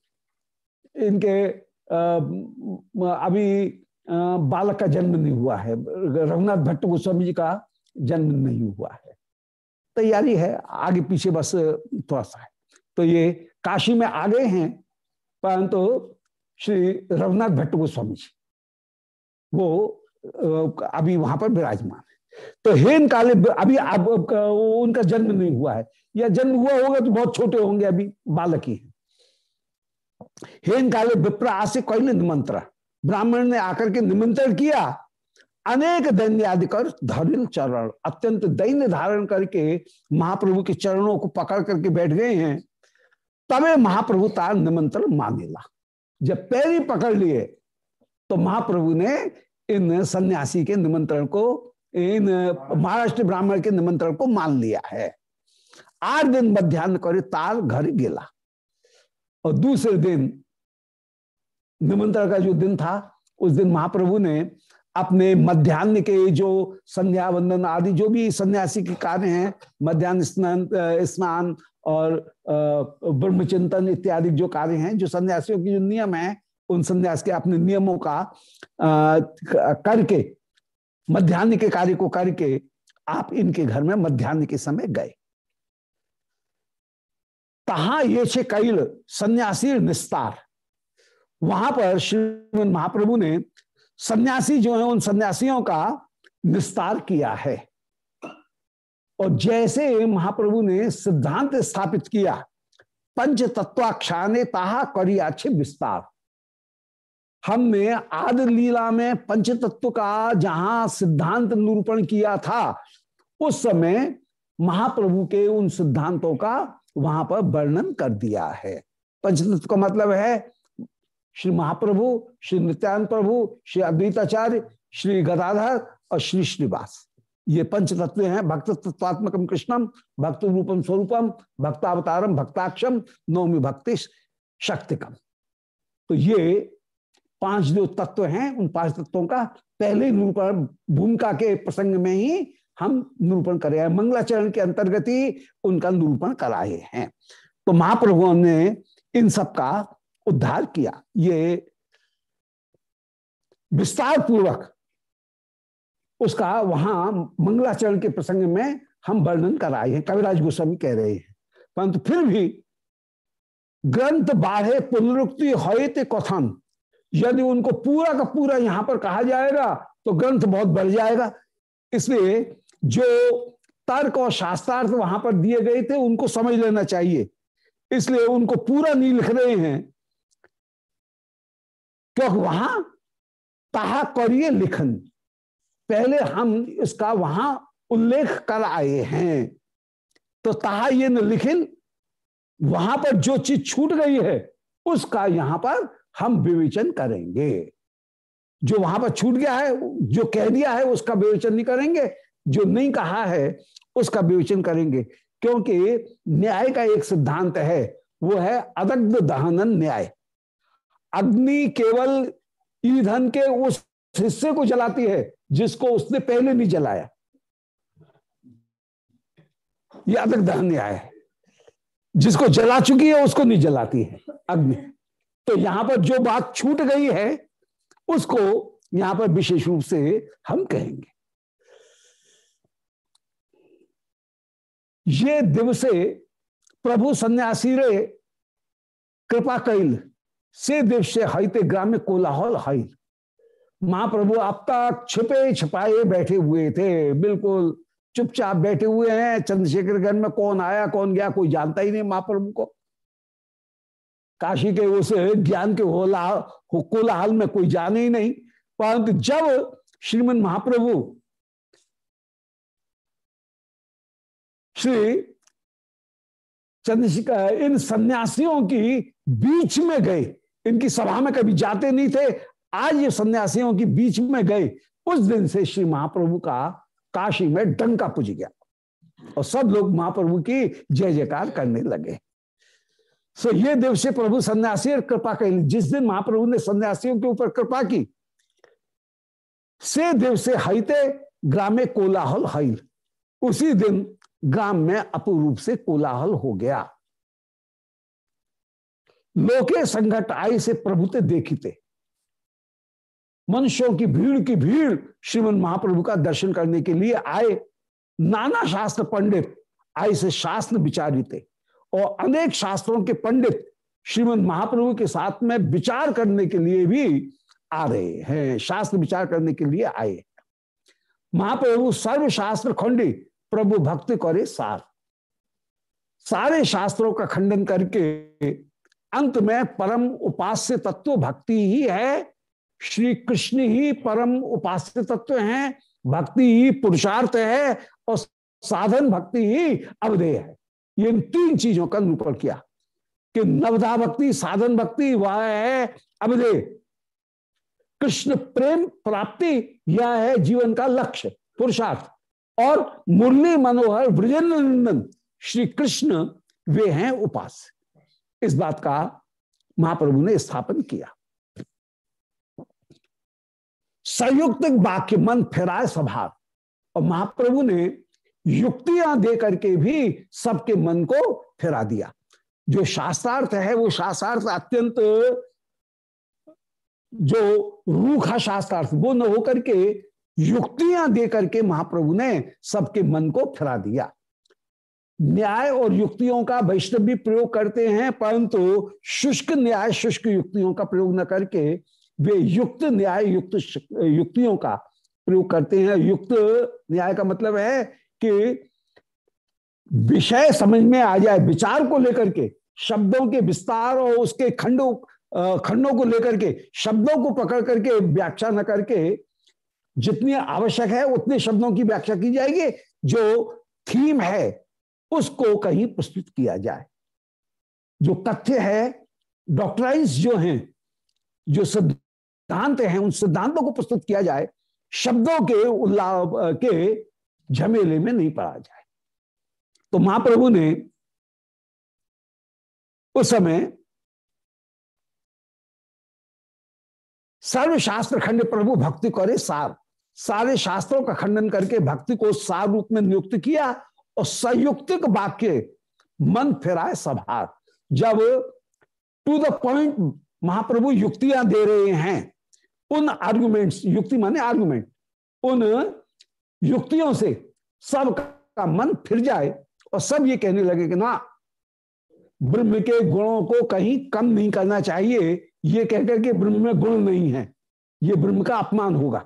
इनके अभी बालक का जन्म नहीं हुआ है। रघुनाथ भट्ट गोस्वामी जी का जन्म नहीं हुआ है। तैयारी है, आगे पीछे बस थोड़ा सा है। तो ये काशी में आ गए हैं, परंतु श्री रघुनाथ भट्ट गोस्वामी जी, वो अभी वहाँ पर विराजमान है। तो हेन काले अभी अब उनका जन्म नहीं हुआ है। या जन्म हुआ होगा तो बहुत छोटे होंगे, अभी बालक ही है। हेन काले विप्र आसे कैले निमंत्रण ब्राह्मण ने आकर के निमंत्रण किया। अनेक दैन्य आदि कर धरिल चरण। अत्यंत दैन्य धारण करके महाप्रभु के चरणों को पकड़ करके बैठ गए हैं। तबे महाप्रभु तार निमंत्रण मानेला जब पैरी पकड़ लिए तो महाप्रभु ने इन सन्यासी के निमंत्रण को, इन महाराष्ट्र ब्राह्मण के निमंत्रण को मान लिया है। आठ दिन मध्यान्ह करे तार घर गेला। और दूसरे दिन निमंत्रण का जो दिन था, उस दिन महाप्रभु ने अपने मध्यान्ह के जो संध्या वंदन आदि, जो भी सन्यासी के कार्य हैं, मध्यान्ह स्नान स्नान और ब्रह्मचिंतन इत्यादि जो कार्य हैं, जो सन्यासियों के जो नियम है उन संन्यास के, अपने नियमों का करके, मध्यान्ह के कार्य को करके, आप इनके घर में मध्यान्ह के समय गए। तहा ये छे कैल सन्यासी निस्तार। वहाँ पर श्री महाप्रभु ने सन्यासी जो है, उन सन्यासियों का निस्तार किया है। और जैसे महाप्रभु ने सिद्धांत स्थापित किया पंच तत्वाक्षाने ताहा करिया विस्तार। हमने आदि लीला में पंच तत्व का जहाँ सिद्धांत निरूपण किया था, उस समय महाप्रभु के उन सिद्धांतों का वहाँ पर वर्णन कर दिया है। पंचतत्व का मतलब है श्री महाप्रभु, श्री नित्यानंद प्रभु, श्री अद्वैताचार्य, श्री गदाधर और श्री श्रीवास। ये पंच तत्व हैं भक्त तत्वात्मकम कृष्णम भक्त रूपम स्वरूपम भक्तावतारम भक्ताक्षम नौमी भक्ति शक्तिकम तो ये पाँच जो तत्व हैं, उन पाँच तत्वों का पहले निरूपण, भूमिका के प्रसंग में ही हम निरूपण कर रहे हैं। मंगलाचरण के अंतर्गत ही उनका निरूपण कराए हैं। तो महाप्रभुओं ने इन सब का उद्धार किया। ये विस्तार पूर्वक उसका वहाँ मंगलाचरण के प्रसंग में हम वर्णन कराए हैं। कविराज गोस्वामी कह रहे हैं। परंतु फिर भी ग्रंथ बाढ़े पुनरुक्ति होते कथन यदि उनको पूरा का पूरा यहाँ पर कहा जाएगा तो ग्रंथ बहुत बढ़ जाएगा। इसलिए जो तर्क और शास्त्रार्थ वहाँ पर दिए गए थे, उनको समझ लेना चाहिए। इसलिए उनको पूरा नहीं लिख रहे हैं। क्योंकि वहाँ कहा करिए लिखन। पहले हम इसका वहाँ उल्लेख कर आए हैं। तो ताहा ये न लिखिन, वहाँ पर जो चीज़ छूट गई है, उसका यहाँ पर हम विवेचन करेंगे। जो वहाँ पर छूट गया है, जो कह दिया है, उसका विवेचन नहीं करेंगे। जो नहीं कहा है, उसका विवेचन करेंगे। क्योंकि न्याय का एक सिद्धांत है, वो है अदग्ध दहनन न्याय। अग्नि केवल ईंधन के उस हिस्से को जलाती है, जिसको उसने पहले नहीं जलाया। ये अदग्ध दहन न्याय है। जिसको जला चुकी है, उसको नहीं जलाती है अग्नि। तो यहाँ पर जो बात छूट गई है, उसको यहाँ पर विशेष रूप से हम कहेंगे। ये दिवसे प्रभु सन्यासी रे, कृपा कैल से दिवसे हईते ग्राम्य कोलाहल हईल। महाप्रभु अब तक छिपे छिपाए बैठे हुए थे, बिल्कुल चुपचाप बैठे हुए हैं चंद्रशेखरगढ़ में कौन आया, कौन गया, कोई जानता ही नहीं महाप्रभु को। काशी के उस ज्ञान के होला, कोलाहल में कोई जाने ही नहीं। परंतु जब श्रीमन महाप्रभु श्री चंद्रशेखर इन सन्यासियों की बीच में गए, इनकी सभा में कभी जाते नहीं थे, आज ये सन्यासियों की बीच में गए, उस दिन से श्री महाप्रभु का काशी में डंका पुज गया। और सब लोग महाप्रभु की जय जयकार करने लगे। सो ये दिवसे प्रभु सन्यासी और कृपा कर जिस दिन महाप्रभु ने सन्यासियों के ऊपर कृपा की, से दिवसे हईते ग्रामे कोलाहल हईल। उसी दिन ग्राम में अपूरूप से कोलाहल हो गया। लोके संघट आय से प्रभुते देखते। मनुष्यों की भीड़ की भीड़ श्रीमन महाप्रभु का दर्शन करने के लिए आए। नाना शास्त्र पंडित आय से शास्त्र विचारिते। और अनेक शास्त्रों के पंडित श्रीमद महाप्रभु के साथ में विचार करने के लिए भी आ रहे हैं, शास्त्र विचार करने के लिए आए महाप्रभु सर्व शास्त्र खंडी प्रभु भक्त करे सार। सारे शास्त्रों का खंडन करके अंत में परम उपास्य तत्व भक्ति ही है, श्री कृष्ण ही परम उपास्य तत्व हैं, भक्ति ही पुरुषार्थ है और साधन भक्ति ही अवधेय है। ये इन तीन चीज़ों का निरूपण किया कि नवधा भक्ति, साधन भक्ति, वह है अवधेय कृष्ण प्रेम प्राप्ति, यह है जीवन का लक्ष्य, पुरुषार्थ। और मुरली मनोहर नंदन श्री कृष्ण, वे हैं उपास। इस बात का महाप्रभु ने स्थापन किया। संयुक्त वाक्य, मन फिराए स्वभाव। और महाप्रभु ने युक्तियाँ दे करके भी सबके मन को फिरा दिया। जो शास्त्रार्थ है, वो शास्त्रार्थ अत्यंत जो रूखा शास्त्रार्थ, वो न होकर के युक्तियाँ दे करके महाप्रभु ने सबके मन को फिरा दिया। न्याय और युक्तियों का वैष्णव भी प्रयोग करते हैं, परंतु शुष्क न्याय, शुष्क युक्तियों का प्रयोग न करके वे युक्त न्याय, युक्त युक्तियों का प्रयोग करते हैं। युक्त न्याय का मतलब है कि विषय समझ में आ जाए, विचार को लेकर के, शब्दों के विस्तार और उसके खंडों खंडों को लेकर के, शब्दों को पकड़ करके व्याख्या न करके जितनी आवश्यक है, उतने शब्दों की व्याख्या की जाएगी। जो थीम है, उसको कहीं प्रस्तुत किया जाए। जो तथ्य है डॉक्टराइज जो हैं, जो सिद्धांत हैं, उन सिद्धांतों को प्रस्तुत किया जाए, शब्दों के उल्लाभ के झमेले में नहीं पड़ा जाए। तो महाप्रभु ने उस समय सर्व शास्त्र खंड प्रभु भक्ति करे, सार सारे शास्त्रों का खंडन करके भक्ति को सार रूप में नियुक्त किया और संयुक्तिक वाक्य मन फिराए सभार। जब टू द पॉइंट महाप्रभु युक्तियाँ दे रहे हैं, उन आर्गुमेंट्स युक्ति माने आर्गुमेंट उन युक्तियों से सब का मन फिर जाए और सब ये कहने लगे कि ना, ब्रह्म के गुणों को कहीं कम नहीं करना चाहिए। ये कहकर के ब्रह्म में गुण नहीं है। ये ब्रह्म का अपमान होगा।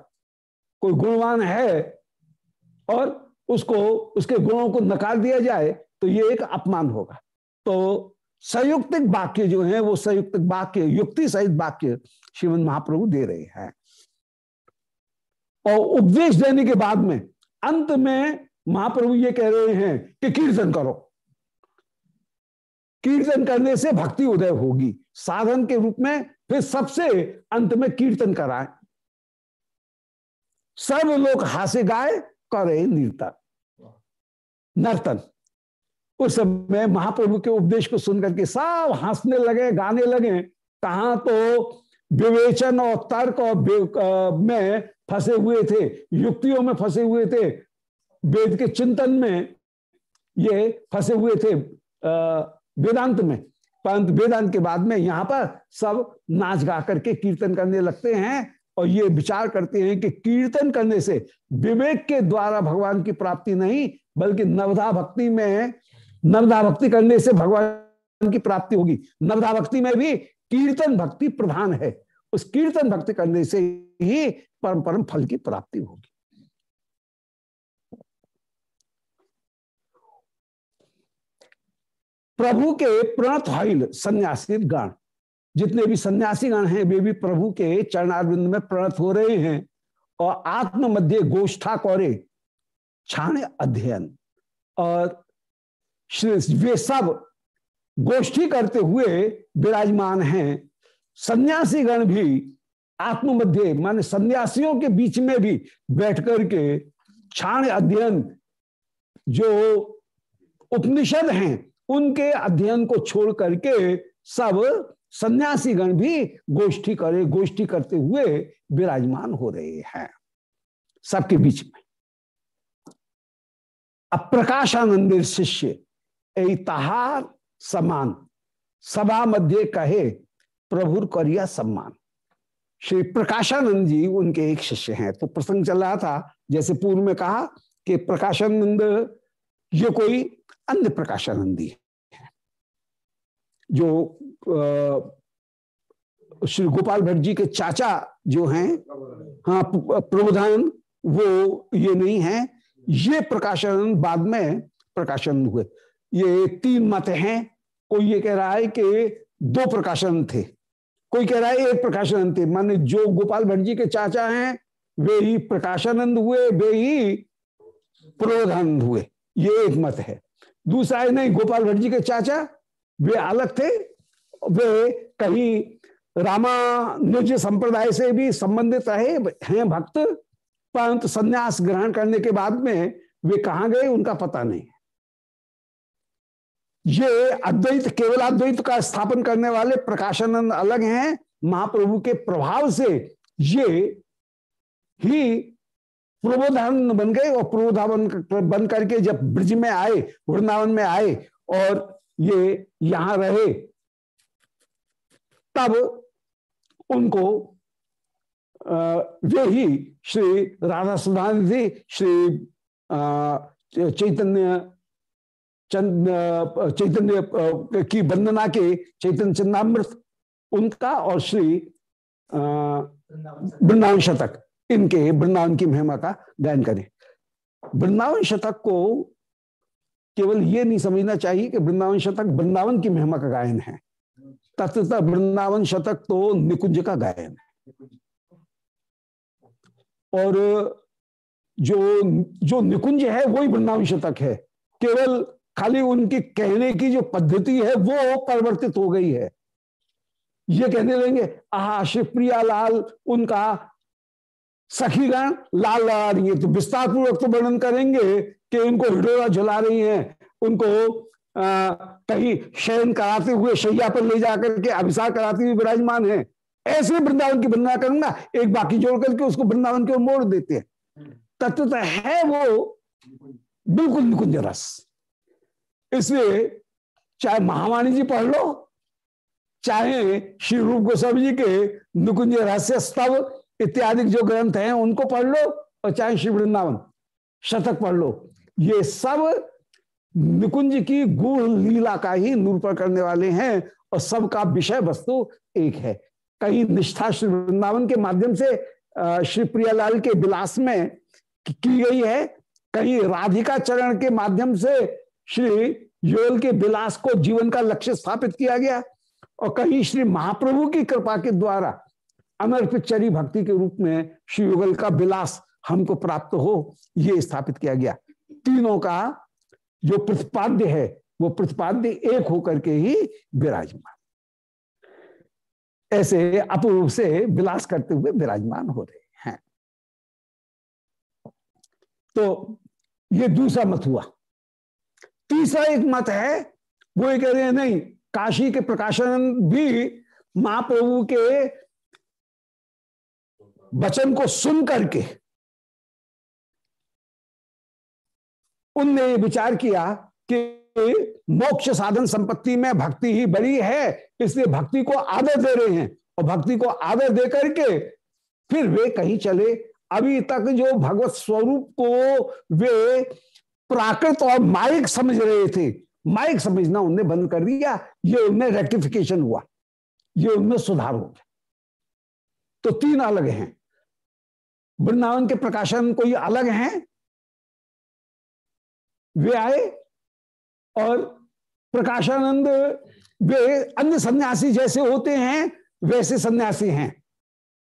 कोई गुणवान है और उसको, उसके गुणों को नकार दिया जाए तो ये एक अपमान होगा। तो संयुक्तिक वाक्य जो है, वो संयुक्तिक वाक्य, युक्ति सहित वाक्य श्रीमद महाप्रभु दे रहे हैं। और उपदेश देने के बाद में, अंत में महाप्रभु ये कह रहे हैं कि कीर्तन करो। कीर्तन करने से भक्ति उदय होगी। साधन के रूप में फिर सबसे अंत में कीर्तन कराए। सब लोग हासे गाए, करे नृतन नर्तन, उस समय महाप्रभु के उपदेश को सुनकर के सब हंसने लगे, गाने लगे। कहा तो विवेचन और तर्क और में फंसे हुए थे, युक्तियों में फंसे हुए थे। वेद के चिंतन में ये फंसे हुए थे वेदांत में। परंतु वेदांत के बाद में यहाँ पर सब नाच गा करके कीर्तन करने लगते हैं और ये विचार करते हैं कि कीर्तन करने से विवेक के द्वारा भगवान की प्राप्ति नहीं, बल्कि नवधा भक्ति में नवधा भक्ति करने से भगवान की प्राप्ति होगी। नवधा भक्ति में भी कीर्तन भक्ति प्रधान है। उस कीर्तन भक्ति करने से ही परम परम फल की प्राप्ति होगी। प्रभु के प्रणत हईल सन्यासी गण, जितने भी सन्यासी गण हैं, वे भी प्रभु के चरणारविंद में प्रणत हो रहे हैं और आत्म मध्य गोष्ठा कौरे छाण अध्ययन और वे सब गोष्ठी करते हुए विराजमान हैं। सन्यासी गण भी आत्म मध्य माने सन्यासियों के बीच में भी बैठ करके छाण अध्ययन, जो उपनिषद हैं, उनके अध्ययन को छोड़ करके सब सन्यासी गण भी गोष्ठी करे, गोष्ठी करते हुए विराजमान हो रहे हैं, सबके बीच में। अब प्रकाशानंद शिष्य तहार समान, सभा मध्य कहे प्रभुर करिया सम्मान। श्री प्रकाशानंद जी उनके एक शिष्य हैं। तो प्रसंग चल रहा था, जैसे पूर्व में कहा कि प्रकाशानंद, ये कोई अन्य प्रकाशानंदी है, जो श्री गोपाल भट्ट जी के चाचा जो हैं हाँ प्रबोधान, वो ये नहीं है। ये प्रकाशानंद बाद में प्रकाशन हुए। ये तीन मत हैं। कोई ये कह रहा है कि दो प्रकाशन थे। कोई कह रहा है एक प्रकाशानंद थे। माने जो गोपाल भट्ट जी के चाचा हैं, वे ही प्रकाशानंद हुए, वे ही प्रोधानंद हुए। ये एक मत है। दूसरा है, नहीं, गोपाल भट्ट जी के चाचा, वे अलग थे। वे कहीं रामानुज संप्रदाय से भी संबंधित रहे, हैं भक्त, परंतु संन्यास ग्रहण करने के बाद में वे कहा गए, उनका पता नहीं। ये अद्वैत, केवल अद्वैत का स्थापन करने वाले प्रकाशानंद अलग हैं। महाप्रभु के प्रभाव से ये ही प्रबोधानंद बन गए और प्रबोधान बन करके जब ब्रज में आए, वृंदावन में आए और ये यहाँ रहे, तब उनको वे ही श्री राधा सुधानिधि श्री चैतन्य चंद चैतन्य की वंदना के चैतन्य चंदामृत उनका और श्री वृंदावन शतक, इनके, वृंदावन की महिमा का गायन करें। वृंदावन शतक को केवल ये नहीं समझना चाहिए कि वृंदावन शतक वृंदावन की महिमा का गायन है। तत्वतः वृंदावन शतक तो निकुंज का गायन है। और जो जो निकुंज है, वही वृंदावन शतक है। केवल खाली उनकी कहने की जो पद्धति है वो परिवर्तित हो गई है। ये कहने लेंगे आहा शिवप्रिया लाल उनका सखीगण लाल लगा रही है। तो विस्तार पूर्वक तो वर्णन करेंगे कि उनको हिडोरा झुला रही हैं। उनको आ, कहीं शयन कराते हुए शैया पर ले जाकर के अभिषेक कराते हुए विराजमान है। ऐसे वृंदावन की वंदना करूँगा एक बाकी जोड़ करके उसको वृंदावन की ओर मोड़ देते हैं। तत्वतः है वो बिल्कुल निकुंज रस। इसलिए चाहे महावाणी जी पढ़ लो, चाहे श्री रूप गोस्वामी जी के निकुंज रहस्य स्तव इत्यादि जो ग्रंथ हैं, उनको पढ़ लो और चाहे श्री वृंदावन शतक पढ़ लो। ये सब निकुंज की गुण लीला का ही निरूपण करने वाले हैं और सबका विषय वस्तु एक है। कहीं निष्ठा श्री वृंदावन के माध्यम से श्री प्रियालाल के विलास में की गई है, कहीं राधिका चरण के माध्यम से श्री युगल के विलास को जीवन का लक्ष्य स्थापित किया गया और कहीं श्री महाप्रभु की कृपा के द्वारा अनर्पित चरी भक्ति के रूप में श्री युगल का विलास हमको प्राप्त हो, ये स्थापित किया गया। तीनों का जो प्रतिपाद्य है, वो प्रतिपाद्य एक होकर के ही विराजमान। ऐसे अपूर्व से विलास करते हुए विराजमान हो रहे हैं। तो ये दूसरा मत हुआ। तीसरा एक मत है, वो ये कह रहे हैं, नहीं, काशी के प्रकाशन भी महाप्रभु के वचन को सुन करके उनने विचार किया कि मोक्ष साधन संपत्ति में भक्ति ही बड़ी है, इसलिए भक्ति को आदर दे रहे हैं। और भक्ति को आदर दे करके फिर वे कहीं चले। अभी तक जो भगवत स्वरूप को वे प्राकृत और माइक समझ रहे थे। माइक समझना उनने बंद कर दिया। ये उनमें रेक्टिफिकेशन हुआ। ये उनमें सुधार हो गया। तो तीन अलग हैं। वृंदावन के प्रकाशन कोई अलग हैं? वे आए और प्रकाशानंद वे अन्य सन्यासी जैसे होते हैं, वैसे सन्यासी हैं।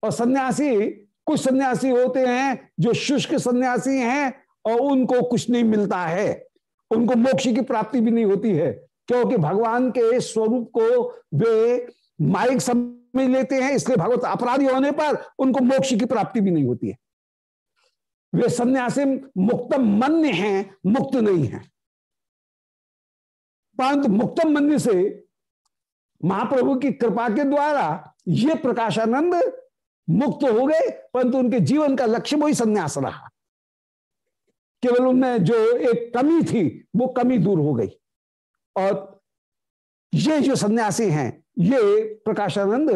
और सन्यासी कुछ सन्यासी होते हैं जो शुष्क सन्यासी हैं और उनको कुछ नहीं मिलता है। उनको मोक्ष की प्राप्ति भी नहीं होती है, क्योंकि भगवान के स्वरूप को वे माइक समझ लेते हैं, इसलिए भगवत अपराधी होने पर उनको मोक्ष की प्राप्ति भी नहीं होती है। वे सन्यासी मुक्त मन हैं, मुक्त नहीं है। परंतु मुक्तम मन से महाप्रभु की कृपा के द्वारा ये प्रकाशानंद मुक्त हो गए, परंतु उनके जीवन का लक्ष्य वही संन्यास रहा। केवल उनमें जो एक कमी थी, वो कमी दूर हो गई। और ये जो सन्यासी हैं, ये प्रकाशानंद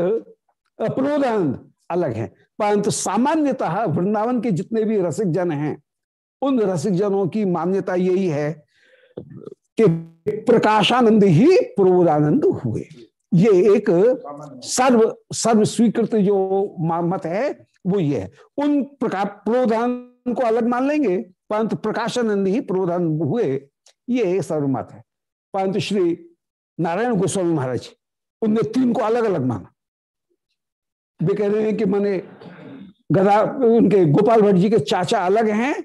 प्रबोधानंद अलग हैं। परंतु सामान्यतः वृंदावन के जितने भी रसिक जन हैं, उन रसिक जनों की मान्यता यही है कि प्रकाशानंद ही प्रबोधानंद हुए। ये एक सर्व सर्व स्वीकृत जो मत है, वो ये है। उन प्रकार प्रोधान को अलग मान लेंगे परंतु प्रकाशानंद ही प्रोधान हुए, ये सर्वमत है। परंतु श्री नारायण गोस्वामी महाराज, उनने तीन को अलग अलग माना। वे कह रहे हैं कि मैंने गदा, उनके गोपाल भट्ट जी के चाचा अलग हैं,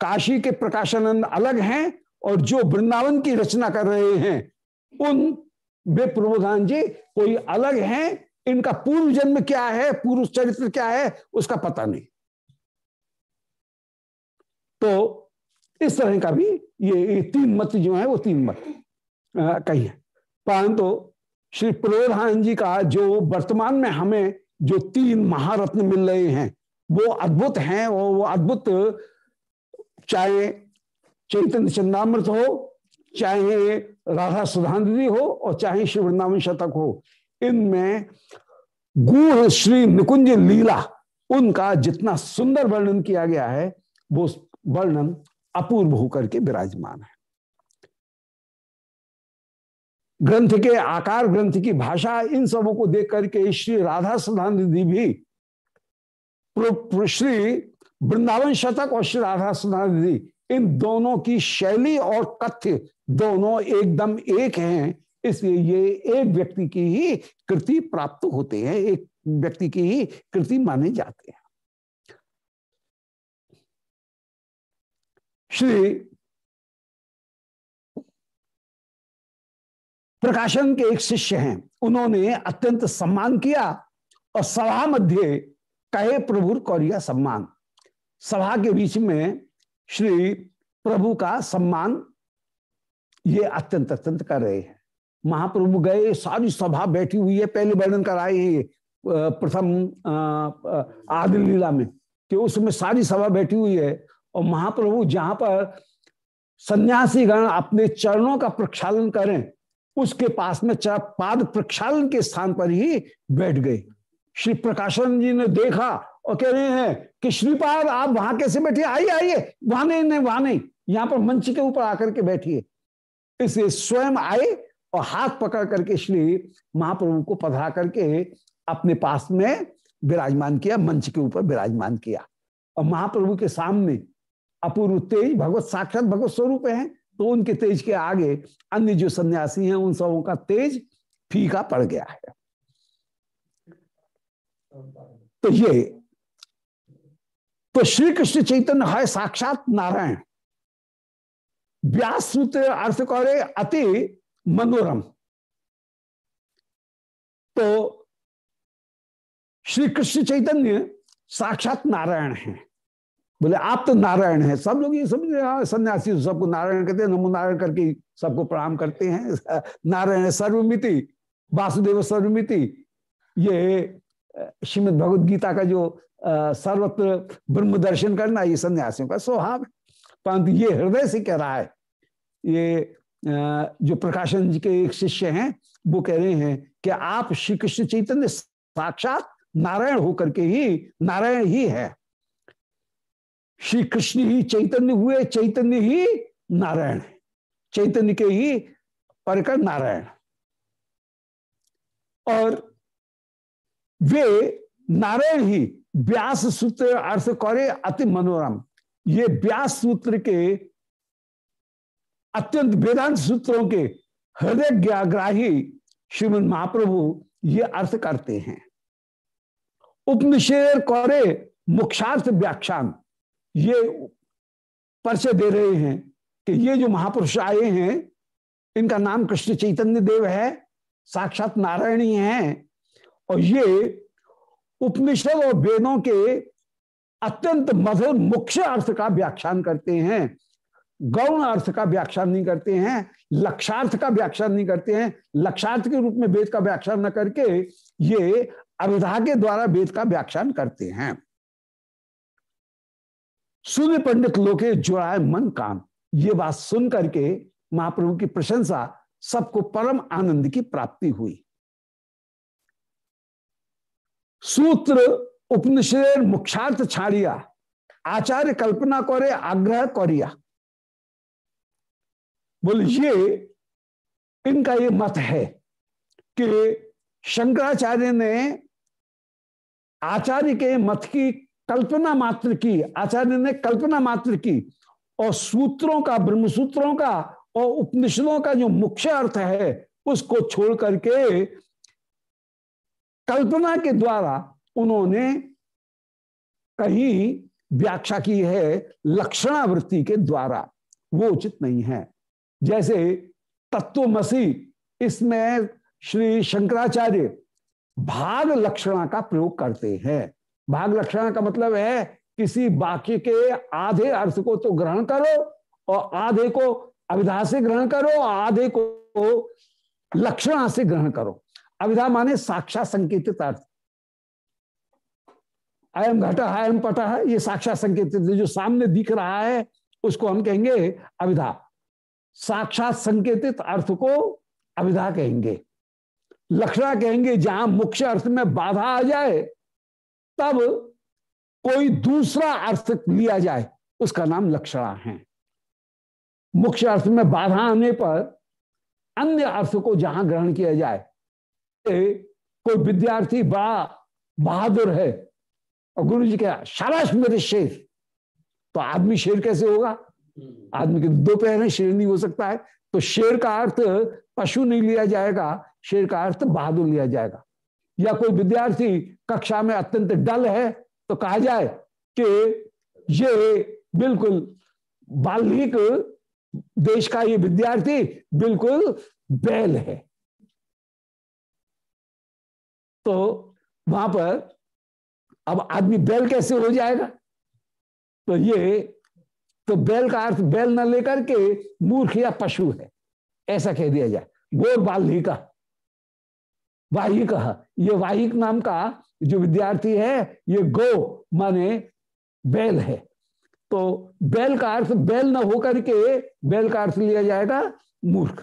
काशी के प्रकाशानंद अलग हैं, और जो वृंदावन की रचना कर रहे हैं, उन वे प्रबोधान जी कोई अलग हैं, इनका पूर्व जन्म क्या है, पूर्व चरित्र क्या है, उसका पता नहीं। तो इस तरह का भी ये, तीन मत जो है वो तीन मत कही है। परंतु श्री प्रबोधान जी का जो वर्तमान में हमें जो तीन महारत्न मिल रहे हैं वो अद्भुत हैं और वो अद्भुत चाहे चैतन्य चंदामृत हो चाहे राधा सुधांजलि हो और चाहे श्री वृंदावन शतक हो इनमें गूढ़ श्री निकुंज लीला उनका जितना सुंदर वर्णन किया गया है वो वर्णन अपूर्व होकर के विराजमान है। ग्रंथ के आकार, ग्रंथ की भाषा, इन सबों को देख करके श्री राधा सुधानंदी भी श्री वृंदावन शतक और श्री राधा सुधानंदी इन दोनों की शैली और कथ्य दोनों एकदम एक हैं, इसलिए ये एक व्यक्ति की ही कृति प्राप्त होते हैं, एक व्यक्ति की ही कृति माने जाते हैं। श्री प्रकाशन के एक शिष्य हैं। उन्होंने अत्यंत सम्मान किया और सभा मध्य कहे, प्रभु, कौरिया सम्मान। सभा के बीच में श्री प्रभु का सम्मान ये अत्यंत अत्यंत कर रहे हैं। महाप्रभु गए, सारी सभा बैठी हुई है, पहले वर्णन कराए हैं प्रथम आदि लीला में कि उसमें सारी सभा बैठी हुई है। और महाप्रभु जहाँ पर सन्यासी गण अपने चरणों का प्रक्षालन करें, उसके पास में पाद प्रक्षालन के स्थान पर ही बैठ गए श्री प्रकाशन जी ने देखा और कह रहे हैं कि श्रीपाद, आप वहाँ कैसे बैठे? आइए आइए। वहाँ नहीं नहीं, वहाँ नहीं। यहाँ पर मंच के ऊपर आकर के बैठिए। इसलिए स्वयं आए और हाथ पकड़ करके श्री महाप्रभु को पधरा करके अपने पास में विराजमान किया, मंच के ऊपर विराजमान किया। और महाप्रभु के सामने अपूर्व तेज भगवत साक्षात भगवत स्वरूप है। तो उनके तेज के आगे अन्य जो सन्यासी हैं, उन सबों का तेज फीका पड़ गया है। तो ये तो श्री कृष्ण चैतन्य है साक्षात नारायण। व्यास सूत्र अर्थ करे अति मनोरम। तो श्री कृष्ण चैतन्य साक्षात नारायण है। बोले, आप तो नारायण हैं। सब लोग ये समझ रहे हैं सन्यासी तो सबको नारायण कहते हैं, नमो नारायण करके सबको प्रणाम करते हैं। नारायण सर्वमिति, वासुदेव सर्वमिति। ये श्रीमद भगवद गीता का जो सर्वत्र ब्रह्म दर्शन करना, ये सन्यासियों का स्वभाव है। परंतु ये हृदय से कह रहा है, ये जो प्रकाशन जी के एक शिष्य हैं, वो कह रहे हैं कि आप श्री कृष्ण चैतन्य साक्षात नारायण होकर के ही, नारायण ही है। श्री कृष्ण ही चैतन्य हुए, चैतन्य ही नारायण चैतन्य के ही परकर नारायण और वे नारायण ही व्यास सूत्र अर्थ करे अति मनोरम। ये व्यास सूत्र के अत्यंत वेदांत सूत्रों के हृदय ग्राही श्रीमद महाप्रभु ये अर्थ करते हैं। उपनिषेर कौरे मुक्षार्थ व्याख्यान। ये परिचय दे रहे हैं कि ये जो महापुरुष आए हैं, इनका नाम कृष्ण चैतन्य देव है, साक्षात नारायणी हैं। और ये उपनिषद और वेदों के अत्यंत मधुर मुख्य अर्थ का व्याख्यान करते हैं। गौण अर्थ का व्याख्यान नहीं करते हैं, लक्षार्थ का व्याख्यान नहीं करते हैं। लक्षार्थ के रूप में वेद का व्याख्यान न करके ये अविधा के द्वारा वेद का व्याख्यान करते हैं। सूर्य पंडित लोके जुड़ाए मन कान ये बात सुन करके महाप्रभु की प्रशंसा सबको परम आनंद की प्राप्ति हुई। सूत्र, उपनिषद मुख्यार्थ छाड़िया, आचार्य कल्पना करे, आग्रह करिया। बोले, ये, इनका ये मत है कि शंकराचार्य ने आचार्य के मत की कल्पना मात्र की, आचार्य ने कल्पना मात्र की। और सूत्रों का ब्रह्म सूत्रों का और उपनिषदों का जो मुख्य अर्थ है, उसको छोड़ करके कल्पना के द्वारा उन्होंने कहीं व्याख्या की है, लक्षणावृत्ति के द्वारा। वो उचित नहीं है। जैसे तत्वमसी, इसमें श्री शंकराचार्य भाग लक्षणा का प्रयोग करते हैं। भाग लक्षणा का मतलब है किसी वाक्य के आधे अर्थ को तो ग्रहण करो और आधे को अविधा से ग्रहण करो, आधे को लक्षणा से ग्रहण करो। अविधा माने साक्षात संकेतित अर्थ। अयम घटा अयम पटा है, ये साक्षात संकेतित। जो सामने दिख रहा है, उसको हम कहेंगे अविधा। साक्षात संकेतित अर्थ को अविधा कहेंगे। लक्षणा कहेंगे, जहाँ मुख्य अर्थ में बाधा आ जाए तब कोई दूसरा अर्थ लिया जाए, उसका नाम लक्षणा है। मुख्य अर्थ में बाधा आने पर अन्य अर्थ को जहाँ ग्रहण किया जाए कोई विद्यार्थी बड़ा बहादुर है और गुरु जी क्या शाबाश मेरे शेर। तो आदमी शेर कैसे होगा? आदमी के दो पैर है, शेर नहीं हो सकता है। तो शेर का अर्थ पशु नहीं लिया जाएगा, शेर का अर्थ बहादुर लिया जाएगा। या कोई विद्यार्थी कक्षा में अत्यंत डल है तो कहा जाए कि ये बिल्कुल बाल्मीक देश का ये विद्यार्थी बिल्कुल बैल है। तो वहाँ पर अब आदमी बैल कैसे हो जाएगा? तो ये तो बैल का अर्थ बैल न लेकर के मूर्ख या पशु है, ऐसा कह दिया जाए। गोर बाल का वाहिक, ये वाहिक नाम का जो विद्यार्थी है, ये गो माने बैल है। तो बैल का अर्थ बैल न होकर के बैल का अर्थ लिया जाएगा मूर्ख।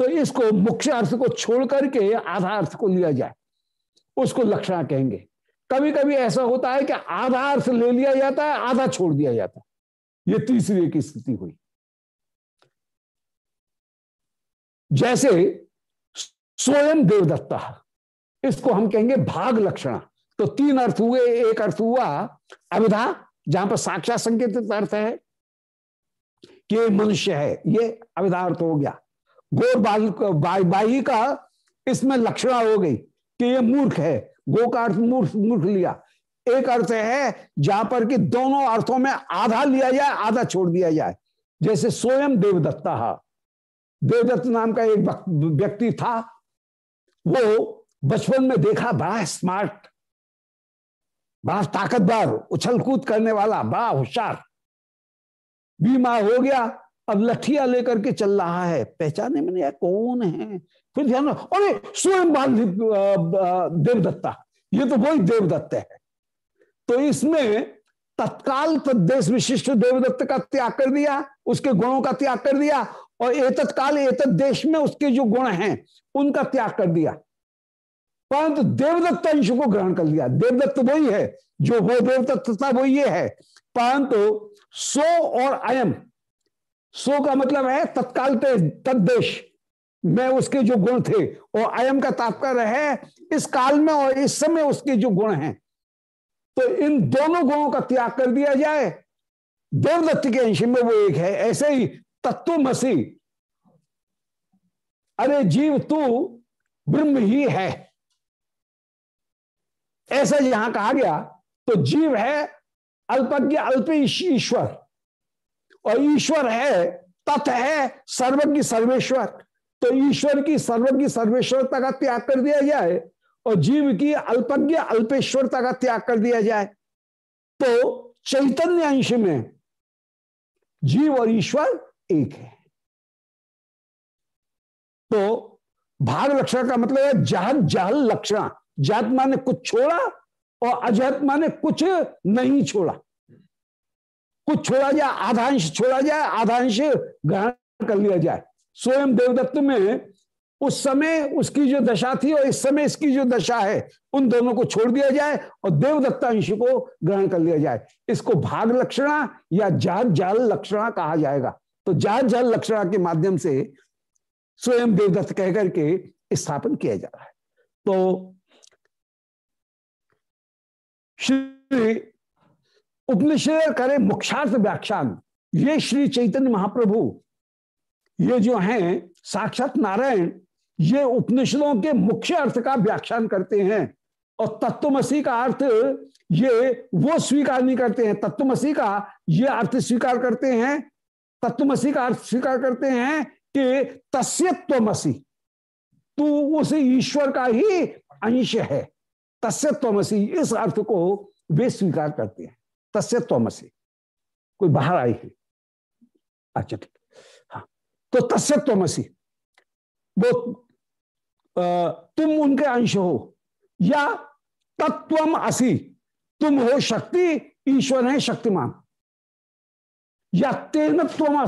तो इसको मुख्य अर्थ को छोड़ करके आधा अर्थ को लिया जाए, उसको लक्षणा कहेंगे। कभी कभी ऐसा होता है कि आधा अर्थ ले लिया जाता है, आधा छोड़ दिया जाता है। ये तीसरी की स्थिति हुई। जैसे स्वयं देवदत्ता। इसको हम कहेंगे भाग लक्षणा। तो तीन अर्थ हुए एक अर्थ हुआ अविधा जहाँ पर साक्षात संकेतित अर्थ है कि मनुष्य है ये अविधार्थ हो गया। गौर बाल बा, बाही का इसमें लक्षणा हो गई कि ये मूर्ख है। गो का अर्थ मूर्ख मूर्ख लिया। एक अर्थ है जहाँ पर कि दोनों अर्थों में आधा लिया जाए आधा छोड़ दिया जाए। जैसे स्वयं देवदत्ता। देवदत्त नाम का एक व्यक्ति था वो बचपन में देखा, बड़ा स्मार्ट बड़ा ताकतवर उछल कूद करने वाला, बड़ा होशियार। बीमार हो गया, अब लठिया लेकर के चल रहा है। पहचाने में नहीं कौन है? फिर ध्यान अरे स्वयं बाल देवदत्ता, ये तो वही देवदत्त है। तो इसमें तत्काल तद्देश विशिष्ट देवदत्त का त्याग कर दिया, उसके गुणों का त्याग कर दिया और एतत्काल एतत देश में उसके जो गुण हैं, उनका त्याग कर दिया। परंतु देवदत्त अंश को ग्रहण कर लिया। देवदत्त वही है, जो वो देवदत्त था, वो ये है। परंतु सो और अयम, सो का मतलब है तत्काल पे तद्देश में उसके जो गुण थे, और अयम का तात्पर्य है, इस काल में और इस समय उसके जो गुण हैं। तो इन दोनों गुणों का त्याग कर दिया जाए। देवदत्त के अंश में वो एक है, ऐसे ही तत्वमसी अरे जीव तू ब्रह्म ही है। ऐसा यहाँ कहा गया तो जीव है अल्पज्ञ, अल्प ईश्वर। और ईश्वर है, तत् है सर्वज्ञ, सर्वेश्वर। तो ईश्वर की सर्वज्ञ, सर्वेश्वरता का त्याग कर दिया जाए और जीव की अल्पज्ञ, अल्पेश्वरता का त्याग कर दिया जाए। तो चैतन्य अंश में जीव और ईश्वर एक है। तो भाग लक्षण का मतलब है जहत जहल लक्षण। जात माने कुछ छोड़ा और अजहत माने कुछ नहीं छोड़ा। कुछ छोड़ा जाए, आधांश छोड़ा जाए, आधांश ग्रहण कर लिया जाए। स्वयं देवदत्त में उस समय उसकी जो दशा थी और इस समय इसकी जो दशा है, उन दोनों को छोड़ दिया जाए और देवदत्त अंश को ग्रहण कर लिया जाए। इसको भाग लक्षणा या जात जाल लक्षणा कहा जाएगा। तो जात जाल लक्षणा के माध्यम से स्वयं देवदत्त कहकर के स्थापन किया जा रहा है। तो श्री उपनिषद करे मुख्यार्थ व्याख्यान, ये श्री चैतन्य महाप्रभु, ये जो हैं, साक्षात नारायण, ये उपनिषदों के मुख्य अर्थ का व्याख्यान करते हैं। और तत्वमसी का अर्थ ये, वो स्वीकार नहीं करते हैं। तत्वमसी का ये अर्थ स्वीकार करते हैं तत्वमसी का अर्थ स्वीकार करते हैं कि तस्यत्वमसी। तू उस ईश्वर का ही अंश है। तस्यत्वमसी, इस अर्थ को वे स्वीकार करते हैं। तस्यत्वमसी। कोई बाहर आई है? अच्छा ठीक। हाँ। तो तस्यत्वमसी, वो तुम उनके अंश हो या तत्वम असी तुम हो शक्ति, ईश्वर है शक्तिमान। या तेन तुम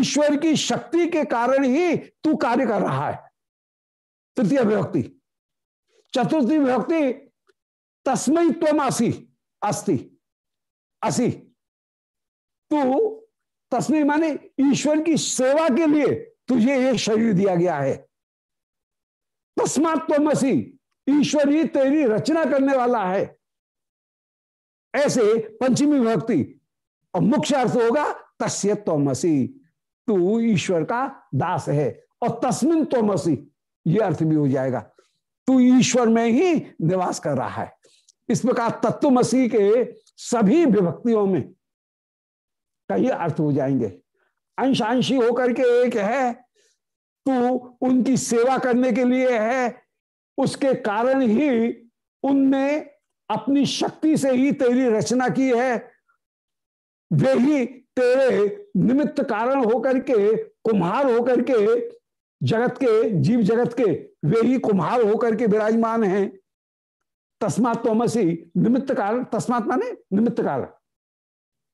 ईश्वर की शक्ति के कारण ही तू कार्य कर रहा है। तृतीय विभक्ति। चतुर्थी विभक्ति तस्मय तुम असी अस्ति। असी। तू तस्मय माने ईश्वर की सेवा के लिए तुझे ये शरीर दिया गया है। तस्मात त्वमसी, ईश्वर ही तेरी रचना करने वाला है। ऐसे पंचमी भक्ति और मुख्य अर्थ होगा, तस्य तोमसी तू ईश्वर का दास है और तस्मिन तोमसी ये अर्थ भी हो जाएगा। तू ईश्वर में ही निवास कर रहा है। इस प्रकार तत्वमसी के सभी विभक्तियों में का ये अर्थ हो जाएँगे। अंशांशी होकर के एक है, तू उनकी सेवा करने के लिए है। उसके कारण ही उनने अपनी शक्ति से ही तेरी रचना की है। वे ही तेरे निमित्त कारण होकर के, कुम्हार होकर के, जगत के, जीव जगत के, वे ही कुम्हार होकर के विराजमान हैं। तस्मात तोमसी निमित्त कारण, तस्मात माने निमित्त कारण।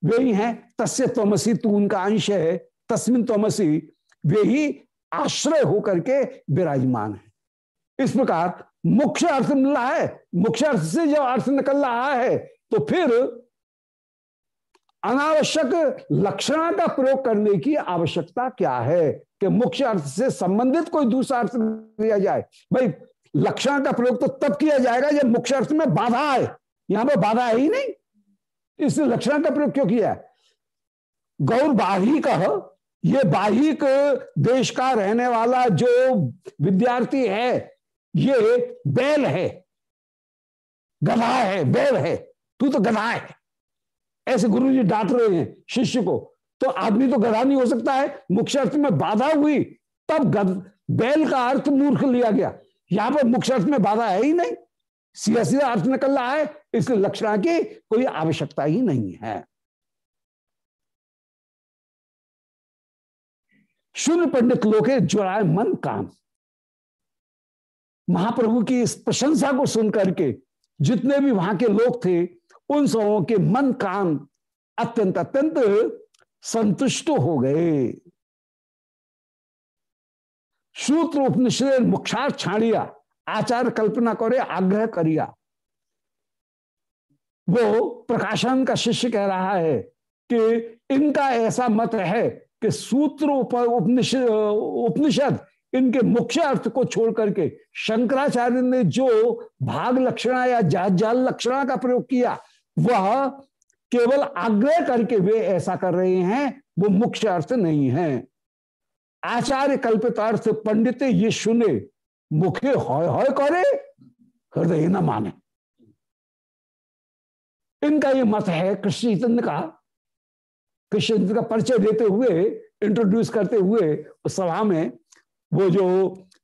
वे ही हैं, तस्य तोमसी तू उनका अंश है, तस्मिन तोमसी वे ही आश्रय होकर के विराजमान है। इस प्रकार मुख्य अर्थ मिल रहा है। मुख्य अर्थ से जब अर्थ निकल रहा है तो फिर अनावश्यक लक्षणा का प्रयोग करने की आवश्यकता क्या है कि मुख्य अर्थ से संबंधित कोई दूसरा अर्थ दिया जाए? भाई, लक्षण का प्रयोग तो तब किया जाएगा जब मुख्य अर्थ में बाधा है यहाँ पर बाधा है ही नहीं। इसलिए लक्षण का प्रयोग क्यों किया? है गौर बाहिक, ये बाहिक देश का रहने वाला जो विद्यार्थी है, ये बैल है। गधा है, बैल है। तू तो गधा है। ऐसे गुरु जी डांट रहे हैं शिष्य को। तो आदमी तो गधा नहीं हो सकता है। मुख्य अर्थ में बाधा हुई, तब बैल का अर्थ मूर्ख लिया गया। यहाँ पर मुख्य अर्थ में बाधा है ही नहीं। सीधा सीधा अर्थ निकल रहा है, इसलिए लक्षणा की कोई आवश्यकता ही नहीं है। शून्य पंडित लोके जुड़ाए मन काम। महाप्रभु की इस प्रशंसा को सुन करके जितने भी वहाँ के लोग थे उन सबों के मन कान अत्यंत अत्यंत संतुष्ट हो गए। सूत्र उपनिषद मुक्षार छाड़िया आचार कल्पना करे, आग्रह करिया। वो प्रकाशन का शिष्य कह रहा है कि इनका ऐसा मत है कि सूत्र उपनिषद उपनिषद इनके मुख्य अर्थ को छोड़ करके शंकराचार्य ने जो भाग लक्षणा या जाल लक्षणा का प्रयोग किया वह केवल आग्रह करके वे ऐसा कर रहे हैं, वो मुख्य अर्थ नहीं है। आचार्य कल्पित अर्थ पंडित ये सुने, मुखे हॉय हॉय करे, हृदय न माने। इनका ये मत है कृष्ण का। कृष्ण का परिचय देते हुए इंट्रोड्यूस करते हुए, उस सभा में वो जो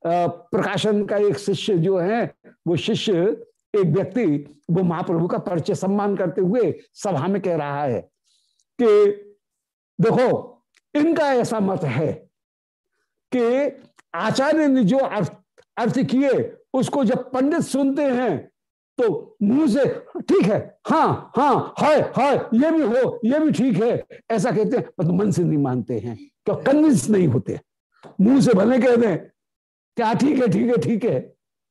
प्रकाशन का एक शिष्य जो है, वो शिष्य एक व्यक्ति वो महाप्रभु का परिचय सम्मान करते हुए सभा में कह रहा है कि देखो, इनका ऐसा मत है कि आचार्य ने जो अर्थ अर्थ किए, उसको जब पंडित सुनते हैं तो मुँह से, ठीक है हाँ हाँ है है ये भी हो, ये भी ठीक है। ऐसा कहते हैं। पर तो मन से नहीं मानते हैं, क्यों? कन्विंस नहीं होते। मुँह से भले कह दें, क्या ठीक है ठीक है ठीक है?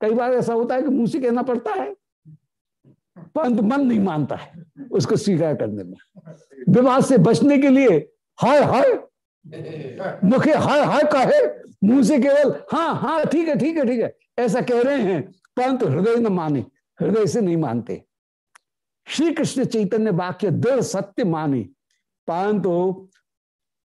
कई बार ऐसा होता है कि मुँह से कहना पड़ता है परंतु मन नहीं मानता है उसको स्वीकार करने में। विवाद से बचने के लिए हाय हाय, मुखे हाय हाय कहे मुँह से केवल हाँ हाँ ठीक है ठीक है ठीक है। ऐसा कह रहे हैं परंतु हृदय न माने, हृदय से नहीं मानते। श्री कृष्ण चैतन्य वाक्य दृढ़ सत्य माने परंतु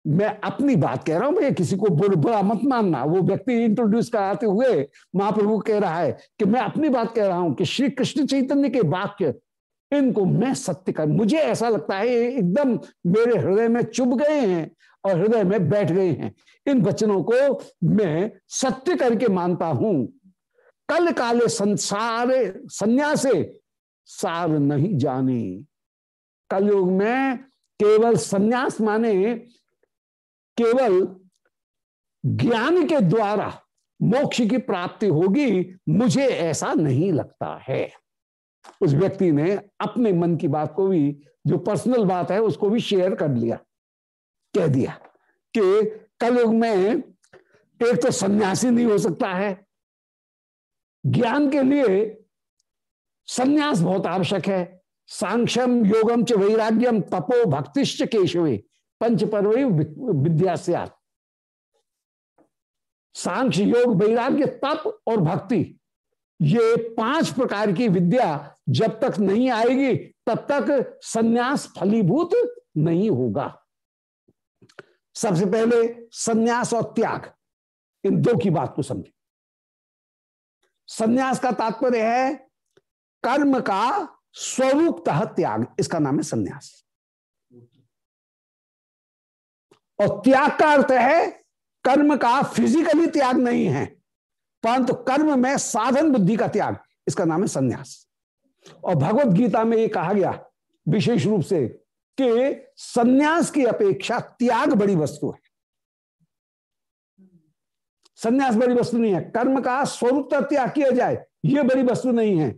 मैं अपनी बात कह रहा हूँ, भैया, किसी को बुरा मत मानना। वो व्यक्ति इंट्रोड्यूस कराते हुए महाप्रभु कह रहा है कि मैं अपनी बात कह रहा हूँ कि श्री कृष्ण चैतन्य के वाक्य, इनको मैं सत्य कर, मुझे ऐसा लगता है एकदम मेरे हृदय में चुभ गए हैं और हृदय में बैठ गए हैं। इन वचनों को मैं सत्य करके मानता हूँ। कल काले संसार, संन्यासे सार नहीं जाने। कलयुग में केवल संन्यास माने केवल ज्ञान के द्वारा मोक्ष की प्राप्ति होगी, मुझे ऐसा नहीं लगता है। उस व्यक्ति ने अपने मन की बात को भी, जो पर्सनल बात है, उसको भी शेयर कर लिया। कह दिया कि कलयुग में, एक तो सन्यासी नहीं हो सकता है। ज्ञान के लिए सन्यास बहुत आवश्यक है। सांक्षम योगम च वैराग्यम, तपो भक्तिश्च केशवे। पंच विद्या से सांख्य योग वैराग्य तप और भक्ति, ये पाँच प्रकार की विद्या जब तक नहीं आएगी, तब तक सन्यास फलीभूत नहीं होगा। सबसे पहले सन्यास और त्याग, इन दो की बात को समझे। सन्यास का तात्पर्य है, कर्म का स्वरूप त्याग, इसका नाम है सन्यास। और त्याग का अर्थ है, कर्म का फिजिकली त्याग नहीं है, परंतु कर्म में साधन बुद्धि का त्याग, इसका नाम है संन्यास। और भगवत गीता में ये कहा गया, विशेष रूप से कि सन्यास की अपेक्षा त्याग बड़ी वस्तु है। सन्यास बड़ी वस्तु नहीं है, कर्म का स्वरूप त्याग किया जाए यह बड़ी वस्तु नहीं है।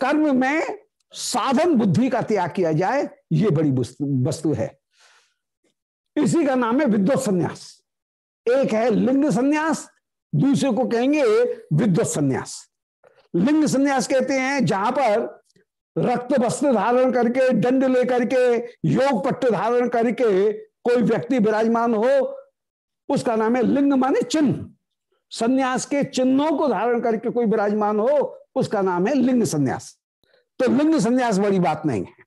कर्म में साधन बुद्धि का त्याग किया जाए यह बड़ी वस्तु है। इसी का नाम है विद्वत संन्यास। एक है लिंग संन्यास, दूसरे को कहेंगे विद्वत संन्यास। लिंग संन्यास कहते हैं जहाँ पर रक्त वस्त्र धारण करके, दंड लेकर के योग पट्ट धारण करके कोई व्यक्ति विराजमान हो, उसका नाम है लिंग माने चिन्ह। संन्यास के चिन्हों को धारण करके कोई विराजमान हो, उसका नाम है लिंग संन्यास। तो लिंग संन्यास बड़ी बात नहीं है।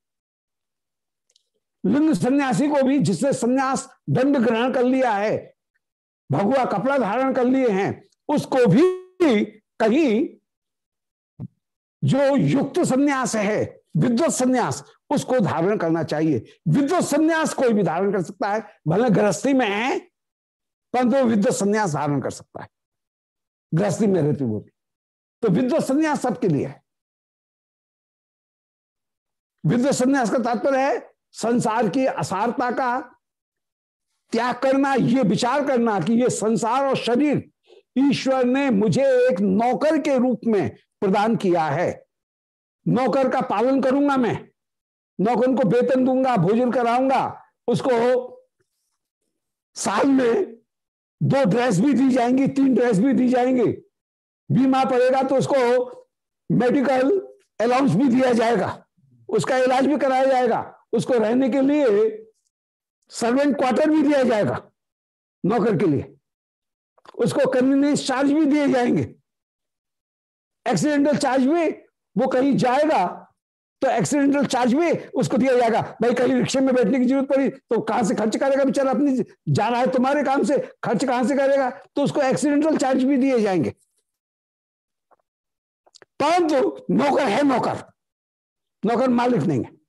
लिंग सन्यासी को भी जिसने सन्यास दंड ग्रहण कर लिया है, भगवा कपड़ा धारण कर लिए हैं, उसको भी कहीं जो युक्त सन्यास है, विद्वत सन्यास, उसको धारण करना चाहिए। विद्वत सन्यास कोई भी धारण कर सकता है, भले गृहस्थी में है परंतु वो विद्वत सन्यास धारण कर सकता है। गृहस्थी में रहती वो भी। तो विद्वत सन्यास सबके लिए है। विद्वत सन्यास का तात्पर्य है संसार की असारता का त्याग करना, ये विचार करना कि ये संसार और शरीर ईश्वर ने मुझे एक नौकर के रूप में प्रदान किया है। नौकर का पालन करूँगा मैं, नौकर को वेतन दूँगा, भोजन कराऊँगा, उसको साल में दो ड्रेस भी दी जाएँगी, तीन ड्रेस भी दी जाएँगी। बीमा पड़ेगा तो उसको मेडिकल अलाउंस भी दिया जाएगा, उसका इलाज भी कराया जाएगा। उसको रहने के लिए सर्वेंट क्वार्टर भी दिया जाएगा नौकर के लिए। उसको कन्वीनियंस चार्ज भी दिए जाएँगे। एक्सीडेंटल चार्ज भी वो कहीं जाएगा तो एक्सीडेंटल चार्ज भी उसको दिया जाएगा। भाई, कहीं रिक्शे में बैठने की ज़रूरत पड़ी तो कहाँ से खर्च करेगा बेचारा? अपनी जा रहा है तुम्हारे काम से, खर्च कहाँ से करेगा? तो उसको एक्सीडेंटल चार्ज भी दिए जाएँगे। परंतु नौकर है नौकर नौकर मालिक नहीं है।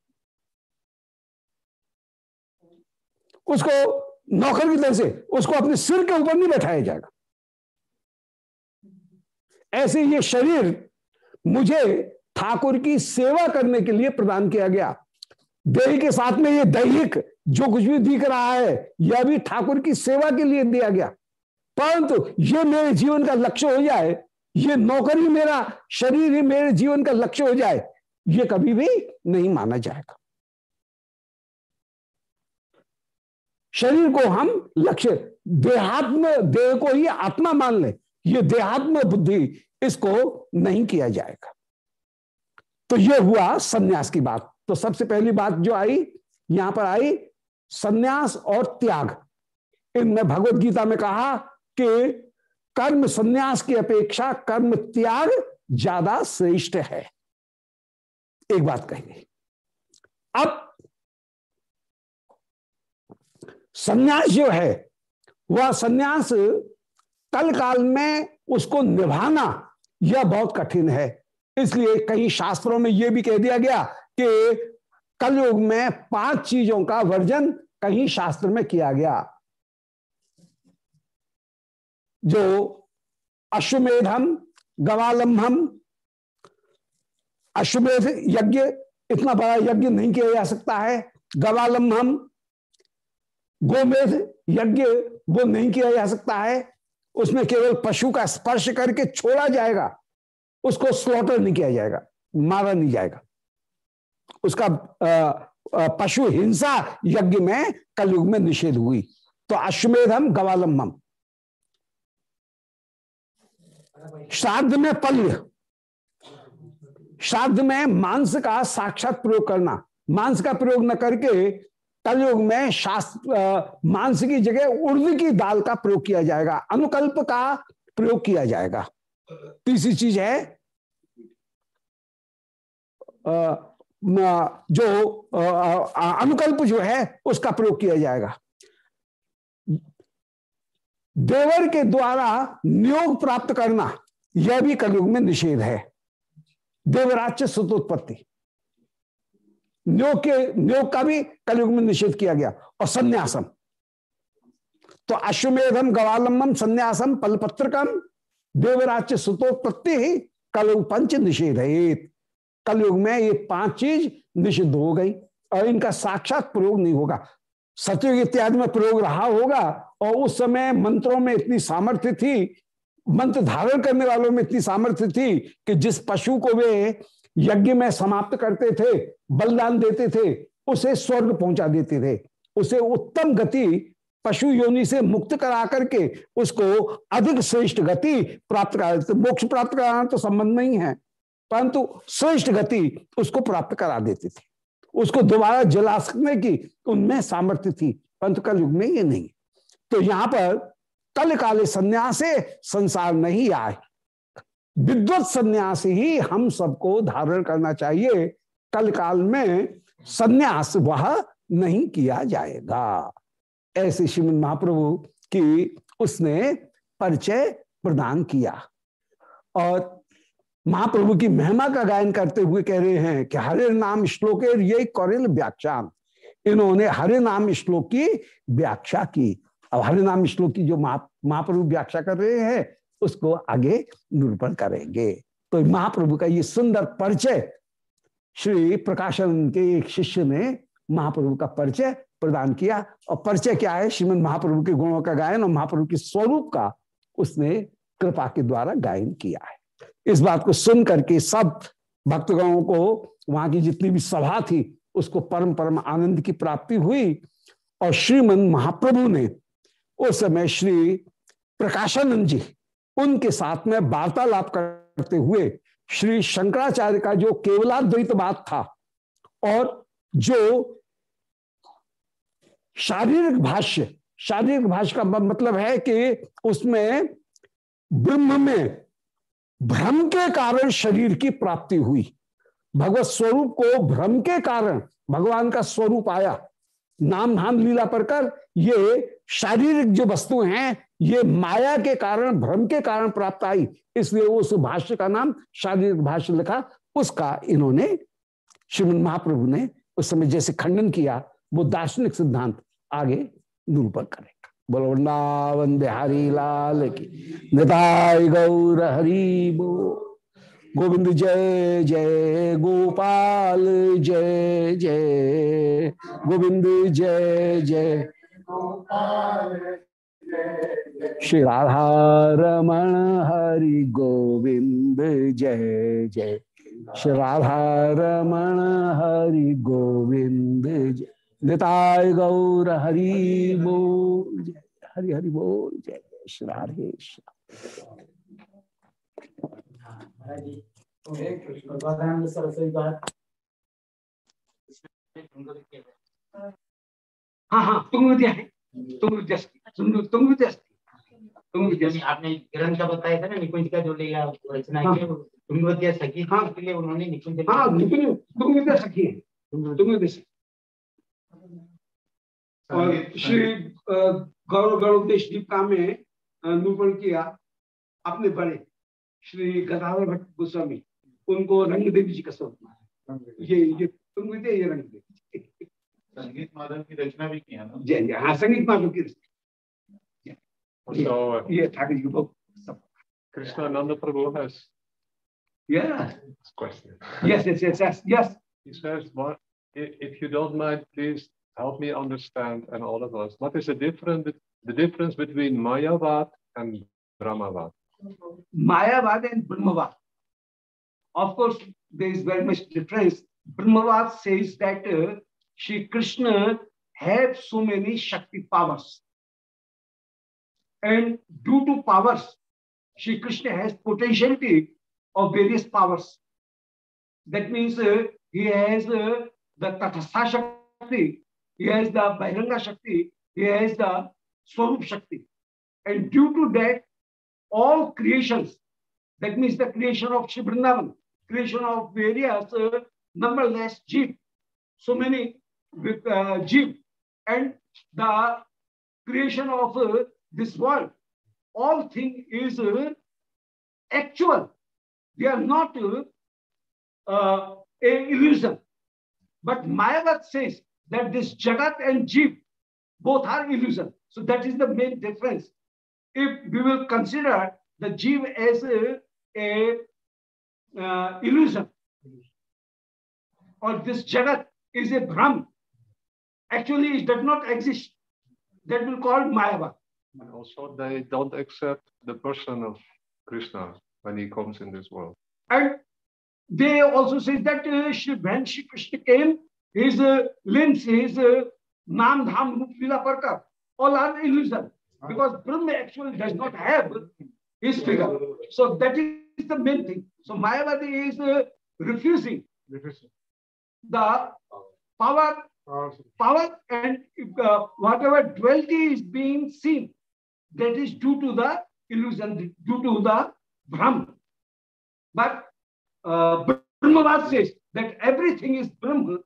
उसको नौकर की तरह से, उसको अपने सिर के ऊपर नहीं बैठाया जाएगा। ऐसे ये शरीर मुझे ठाकुर की सेवा करने के लिए प्रदान किया गया। देह के साथ में ये दैहिक जो कुछ भी दिख रहा है, यह भी ठाकुर की सेवा के लिए दिया गया। परंतु ये मेरे जीवन का लक्ष्य हो जाए, ये नौकर मेरा, शरीर ही मेरे जीवन का लक्ष्य हो जाए, ये कभी भी नहीं माना जाएगा। शरीर को हम लक्ष्य, देहात्म देह को ही आत्मा मान ले, ये देहात्म बुद्धि इसको नहीं किया जाएगा। तो ये हुआ सन्यास की बात। तो सबसे पहली बात जो आई, यहाँ पर आई, सन्यास और त्याग। इनमें भगवत गीता में कहा कि कर्म सन्यास की अपेक्षा कर्म त्याग ज़्यादा श्रेष्ठ है। एक बात कही अब सन्यास जो है, वह सन्यास कल काल में उसको निभाना यह बहुत कठिन है। इसलिए कई शास्त्रों में यह भी कह दिया गया कि कलयुग में पाँच चीज़ों का वर्जन कहीं शास्त्र में किया गया। जो अश्वमेधम गवालंबम अश्वमेध यज्ञ, इतना बड़ा यज्ञ नहीं किया जा सकता है। गवालंबम गोमेध यज्ञ वो नहीं किया जा सकता है। उसमें केवल पशु का स्पर्श करके छोड़ा जाएगा। उसको स्लॉटर नहीं किया जाएगा, मारा नहीं जाएगा। उसका पशु हिंसा यज्ञ में, कलयुग में निषेध हुई। तो अश्वमेधम गवालम्बम। श्राद्ध में पल्य। श्राद्ध में मांस का साक्षात प्रयोग करना। मांस का प्रयोग न करके कलयुग में शास्त्र मांस की जगह उर्द की दाल का प्रयोग किया जाएगा, अनुकल्प का प्रयोग किया जाएगा। तीसरी चीज़ है जो अनुकल्प जो है, उसका प्रयोग किया जाएगा। देवर के द्वारा नियोग प्राप्त करना, यह भी कलयुग में निषेध है। देवराज्य सुतोत्पत्ति। नियोग के नियोग का भी कलयुग में निषेध किया गया, और संन्यासम। तो अश्वमेधम गवालंबम संन्यासम, पलपत्रकम, देवराज्य सुतोत्पत्ति ही कलयुग पंच निषेध कलयुग में ये पाँच चीज़ निषिद्ध हो गई, और इनका साक्षात प्रयोग नहीं होगा। सतयुग इत्यादि में प्रयोग रहा होगा, और उस समय मंत्रों में इतनी सामर्थ्य थी, मंत्र धारण करने वालों में इतनी सामर्थ्य थी, कि जिस पशु को वे यज्ञ में समाप्त करते थे, बलिदान देते थे, उसे स्वर्ग पहुँचा देते थे। उसे उत्तम गति पशु योनि से मुक्त करा करके उसको अधिक श्रेष्ठ गति प्राप्त करा देते मोक्ष प्राप्त कराना तो संबंध नहीं है, परंतु श्रेष्ठ गति उसको प्राप्त करा देते थे। उसको दोबारा जला सकने की उनमें सामर्थ्य थी, परंतु कल युग में ये नहीं। तो यहाँ पर कल काले संन्यास संसार नहीं आए। विद्वत संन्यास ही हम सबको धारण करना चाहिए। कल काल में संन्यास वह नहीं किया जाएगा। ऐसे श्रीमद महाप्रभु की उसने परिचय प्रदान किया। और महाप्रभु की महिमा का गायन करते हुए कह रहे हैं कि हरे नाम श्लोक ये कौरिल व्याख्यान इन्होंने हरे नाम श्लोक की व्याख्या की। अब हरे नाम श्लोक की जो महाप्रभु व्याख्या कर रहे हैं उसको आगे निरूपण करेंगे। तो महाप्रभु का ये सुंदर परिचय, श्री प्रकाशन के एक शिष्य ने महाप्रभु का परिचय प्रदान किया। और परिचय क्या है? श्रीमद महाप्रभु के गुणों का गायन और महाप्रभु के स्वरूप का उसने कृपा के द्वारा गायन किया है। इस बात को सुन करके सब भक्तगणों को, वहाँ की जितनी भी सभा थी, उसको परम परम आनंद की प्राप्ति हुई। और श्रीमद महाप्रभु ने उस समय श्री प्रकाशानंद जी उनके साथ में वार्तालाप करते हुए श्री शंकराचार्य का जो केवलाद्वैत बात था और जो शारीरिक भाष्य शारीरिक भाष्य का मतलब है कि उसमें ब्रह्म में भ्रम के कारण शरीर की प्राप्ति हुई। भगवत स्वरूप को भ्रम के कारण भगवान का स्वरूप आया। नाम धाम लीला पर कर ये शारीरिक जो वस्तु हैं ये माया के कारण, भ्रम के कारण प्राप्त आई। इसलिए उस भाष्य का नाम, शारीरिक भाष्य लिखा। उसका इन्होंने, श्रीमद महाप्रभु ने उस समय जैसे खंडन किया, वो दार्शनिक सिद्धांत आगे निरूपण करेगा। बोलो, वृंदावन बिहारी लाल की निताय गौर हरी बो। गोविंद जय जय गोपाल, जय जय। गोविंद जय जय। श्री राधा रमण हरि गोविंद, जय जय। श्री राधा रमण हरि गोविंद, जय। निताय गौर हरि जय। हरि हरि बोल जय। श्री राधे भगवान सरस्वती बात हाँ हाँ। तुंगविद्या है तुंगविद्या तुंगविद्या तुंगविद्या जैसे आपने ग्रंथ का बताया था ना निकुंज का जो लिया रचना हाँ। की तुंगवतिया सखी हाँ। के लिए उन्होंने निकुंज हाँ निपुण तुंगविद्या सखी है तुंगविद्या सखी और श्री गौरव गौरवदेश दीपिका में निरूपण किया अपने बड़े श्री गदाधर भट्ट गोस्वामी उनको रंग देवी जी का स्वरूप ये ये तुम विद्या ये रंग देवी संगीत माधव की रचना भी किया ना जय जय हाँ संगीत माधव की रचना। So uh, yeah, talking about some. Krishna Nanda Prabhu has. Yeah. Question. Yes, yes, yes, yes, yes. He says, "What if you don't mind, please help me understand, and all of us, what is the difference the difference between Mayavad and Brahmavad?" Mayavad and Brahmavad. Of course, there is very much difference. Brahmavad says that uh, Shri Krishna has so many Shakti powers. And due to powers, Shri Krishna has potentiality of various powers. That means uh, he has uh, the Tatastha Shakti, he has the Bahiranga Shakti, he has the Swarup Shakti. And due to that, all creations, that means the creation of Shri Vrindavan, creation of various uh, numberless jeep, so many with uh, jeep, and the creation of uh, this world, all thing is uh, actual. They are not uh, uh, illusion. But Mayavad says that this Jagat and Jeev both are illusion. So that is the main difference if we will consider the jeev as a, a uh, illusion or this jagat is a bhram actually it does not exist that will call mayava And also, they don't accept the person of Krishna when he comes in this world. and they also say that uh, when Shri Krishna came. His uh, limbs his uh, nam dham rup lila parka all are illusion. Because Brahma actually does not have his figure. So that is the main thing. So mayavadi is uh, refusing the power, power. and uh, whatever duality is being seen, that is due to the illusion, due to the Brahm. But uh, says that everything is Brahma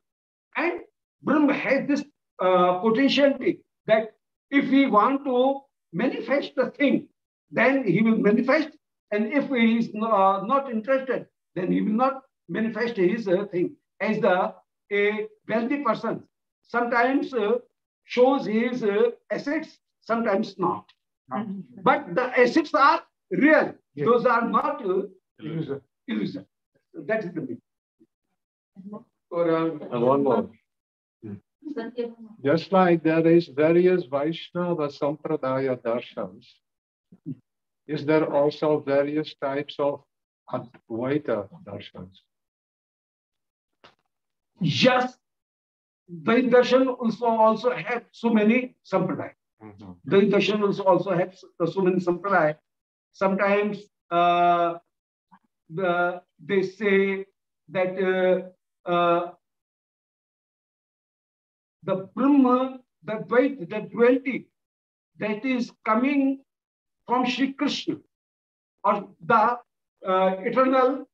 and Brahma has this uh, potentiality that if we want to manifest the thing, then he will manifest. And if he is uh, not interested, then he will not manifest his uh, thing. As the a wealthy person sometimes uh, shows his uh, assets, sometimes not. But the assets are real. Those are not uh, illusion. illusion. So that is the meaning. और um, And one more. Just like there is various Vaishnava Sampradaya darshans, is there also various types of Advaita darshans? Yes, Dvaita darshan also also have so many darshan also also have so so many sampradaya. Sometimes uh, the, they say that uh, uh, the Brahma, the Dvaita, the duality that is coming from Sri Krishna or the uh, eternal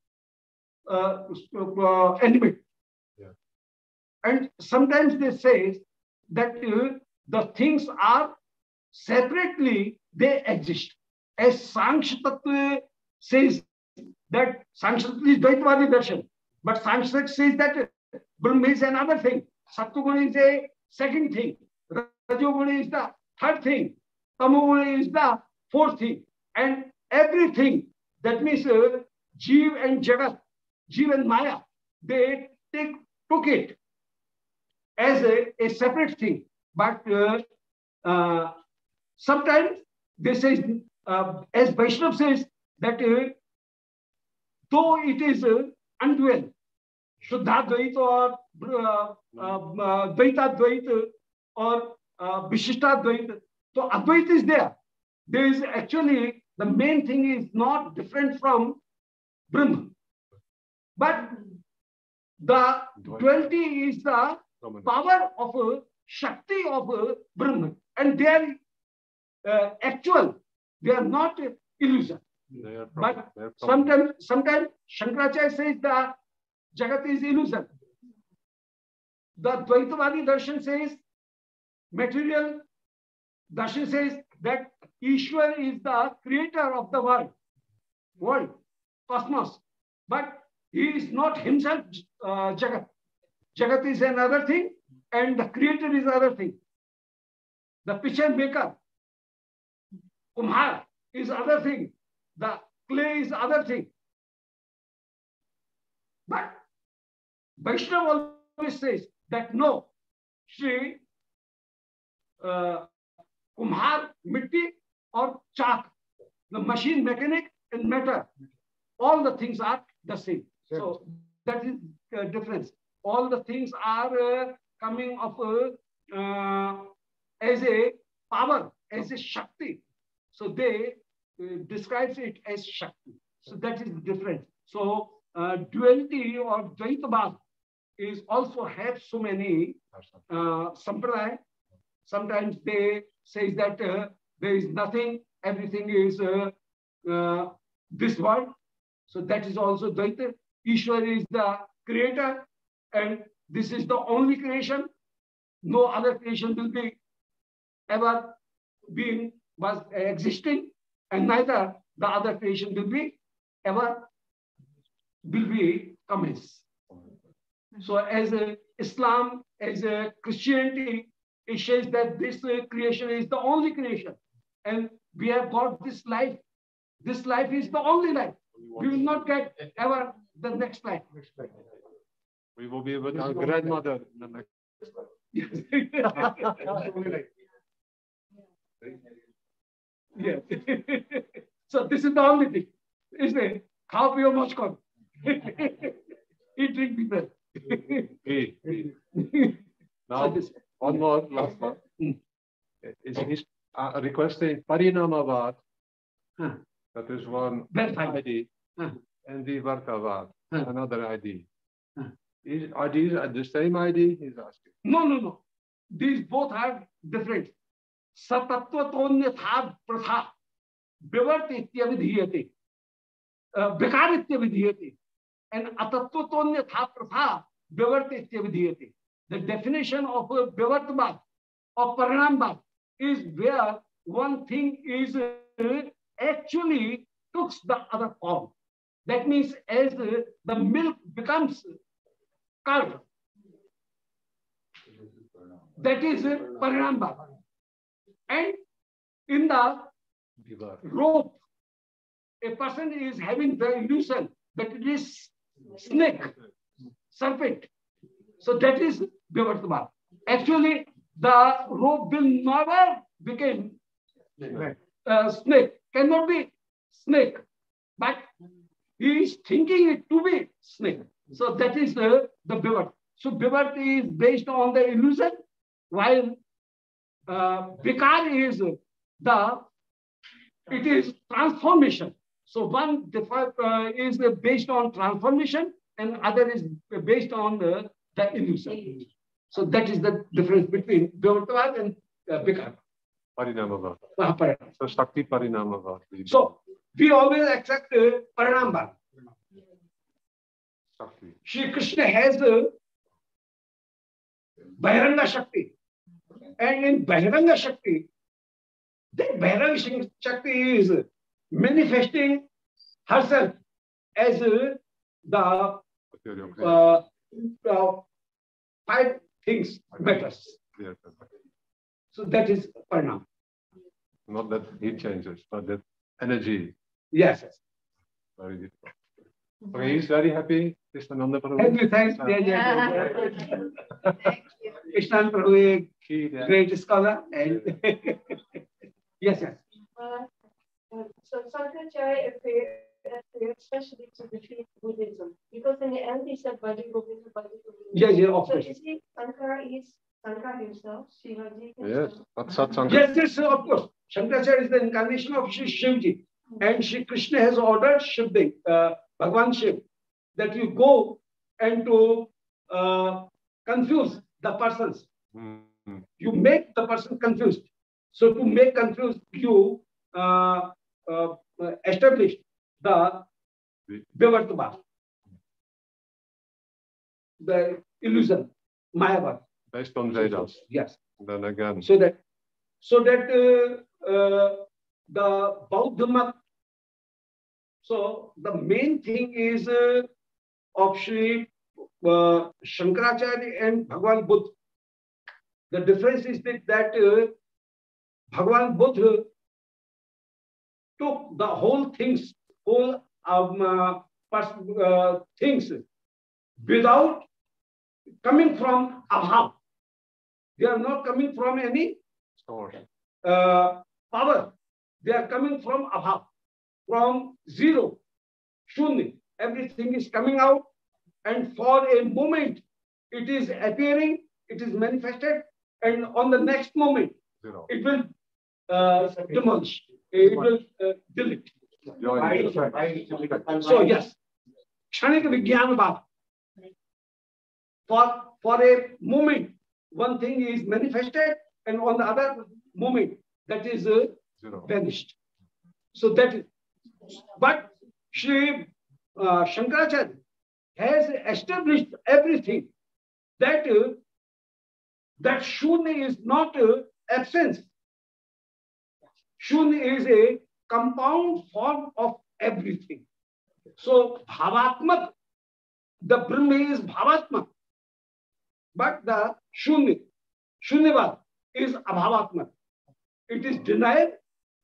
uh, uh, enemy. Yeah. And sometimes they say that uh, the things are separately, they exist. As Sankhya says that Sankhya is Dvaitwadi darshan, but Sankhya says that Brahma is another thing. Sattva is a second thing. Rajoguna is the third thing. Tamoguna is the fourth thing. And everything, that means uh, Jeev and Jagat, Jeev and Maya, they take, took it as a, a separate thing. But uh, uh, sometimes they say, uh, as Vaishnav says, that though it is uh, undual, Shuddha Dvaita or uh, uh, or uh, Vishishta so Advaita is there. There is actually the main thing is not different from Brahma. But the Dvaita. duality is the power of a Shakti of Brahman. And they are uh, actual, they are not uh, illusion. Are But Sometimes, sometimes Shankaracharya says the Jagat is illusion. The Dvaitavadi darshan says material. Darshan says that Ishwar is the creator of the world, world, cosmos. But he is not himself uh, Jagat. Jagat is another thing, and the creator is other thing. The picture maker, Kumhar, is other thing. The clay is other thing. But Vaishnava always says that no, Shri uh, Kumhar, Mitti or Chak, the machine mechanic and matter, all the things are the same. So that is the difference. All the things are uh, coming of uh, uh, as a power, as a Shakti. So they uh, describes it as Shakti. So that is different. So uh, duality or Dvaitavad is also have so many uh, sampradaya. Sometimes they say that uh, there is nothing, everything is uh, uh, this world. So that is also Dvaita. Ishwar is the creator and this is the only creation. No other creation will be ever being was existing and neither the other creation will be ever will be commence. So as a Islam, as a Christianity, it says that this uh, creation is the only creation. And we have got this life. This life is the only life. We will not get ever the next life. We will be with our grandmother. in the next- yes. so this is the only thing. Isn't it? Khao piyo much karo. Eat, drink, be well. Okay. so Now, this, one more, last one. Mm. Is he's uh, requesting Parinamavad. Huh. That is one fine. ID. Huh. And Vivartavad, Huh. another ID. Huh. Is, these are the same ID? He's asking. No, no, no. These both are different. Satatvatonyatha pratha. Ityavidhiyate. Uh, Vikar ityavidhiyate. And atattvatonyatha pratha. Vivart ityavidhiyate. the definition of a Vivartbad or Paranambad is where one thing is uh, actually took the other form. That means as uh, the milk becomes that is uh, Paranambad. And in the rope, a person is having the illusion that it is snake, serpent. So that is Vivartman. Actually, the rope will never become uh, snake, cannot be snake, but he is thinking it to be snake. So that is the, the Vivat. So Vivat is based on the illusion, while uh, Vikar is the, it is transformation. So one uh, is based on transformation and other is based on the, the illusion. So that is the difference between Vyavritavad and uh, Vikar. Parinamavad. Uh, Parinam. So Shakti Parinamavad. So we always accept uh, Parinambad. Shri Krishna has uh, Bahiranga Shakti. And in Bahiranga Shakti, that Bahiranga Shakti is manifesting herself as the uh, uh, five things matters. So that is Parinam. Not that he changes, but that energy. Yes. Very different. Okay, he's very happy. Krishnananda Prabhu. Thank you, thanks. Yeah, yeah, yeah. Krishnan Prabhu, a great scholar. And yes, yes. Uh, so Sankaracharya appeared, appeared especially to defeat Buddhism because in the end he said Bhaji Govinda, Bhaji Govinda. Yes, yeah, of So course. is he Sankara is Sankara himself, Shivaji Yes, himself? that's Satsanga. Yes, yes, of course. Shankaracharya is the incarnation of Shri Shivji. And Shri Krishna has ordered Shivdev, uh, Bhagwan Shiv, that you go and to uh, confuse the persons. Mm. You make the person confused. So to make confused, you uh, uh, establish the Vivartaba, the illusion, Mayavad. Based on Vedas. Yes. Then again, So that, so that uh, uh, the Bauddha so the main thing is uh, of Sri uh, Shankaracharya and Bhagwan Buddha. The difference is that, that uh, Bhagwan Buddha took the whole things, whole um, uh, uh, things without coming from abhav. They are not coming from any source. uh, power. They are coming from abhav, from zero, shunya. Everything is coming out, and for a moment, it is appearing, it is manifested, and on the next moment, Zero. it will uh, demolish, it will uh, delete. So yes, Kshanik Vijnana Bhava. For, for a moment, one thing is manifested, and on the other moment, that is uh, vanished. So that is, but Sri uh, Shankaracharya has established everything that uh, that Shunya is not uh, absence. Shunya is a compound form of everything. So Bhavatmak, the Brahma is Bhavatmak, but the Shunya, Shunyavad is Abhavatmak. It is denied,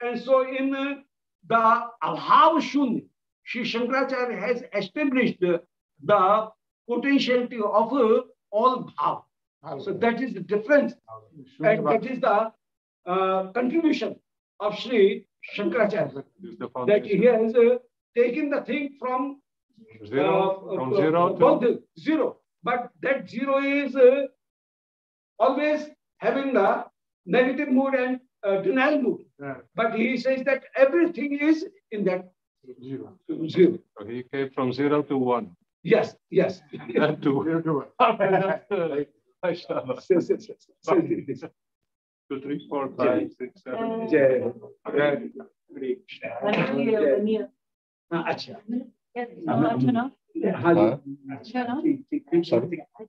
and so in uh, the Abhav Shunya, Sri Shankaracharya has established the potentiality of uh, all Bhav. So that is the difference, and that is the uh, contribution of Sri Shankaracharya. That he has uh, taken the thing from Zero, uh, from uh, zero both to zero. But that zero is uh, always having the negative mood and uh, denial mood. But he says that everything is in that zero. zero. So he came from zero to one. Yes, yes. Then two. Mashallah. Yes, yes, yes. So it is. Two, three, four, five, six, seven. Uh, Jai. Vanilla, vanilla. हाँ, अच्छा Yes, uh, Archana, हाँ जी Archana, ठीक ठीक ठीक Archana.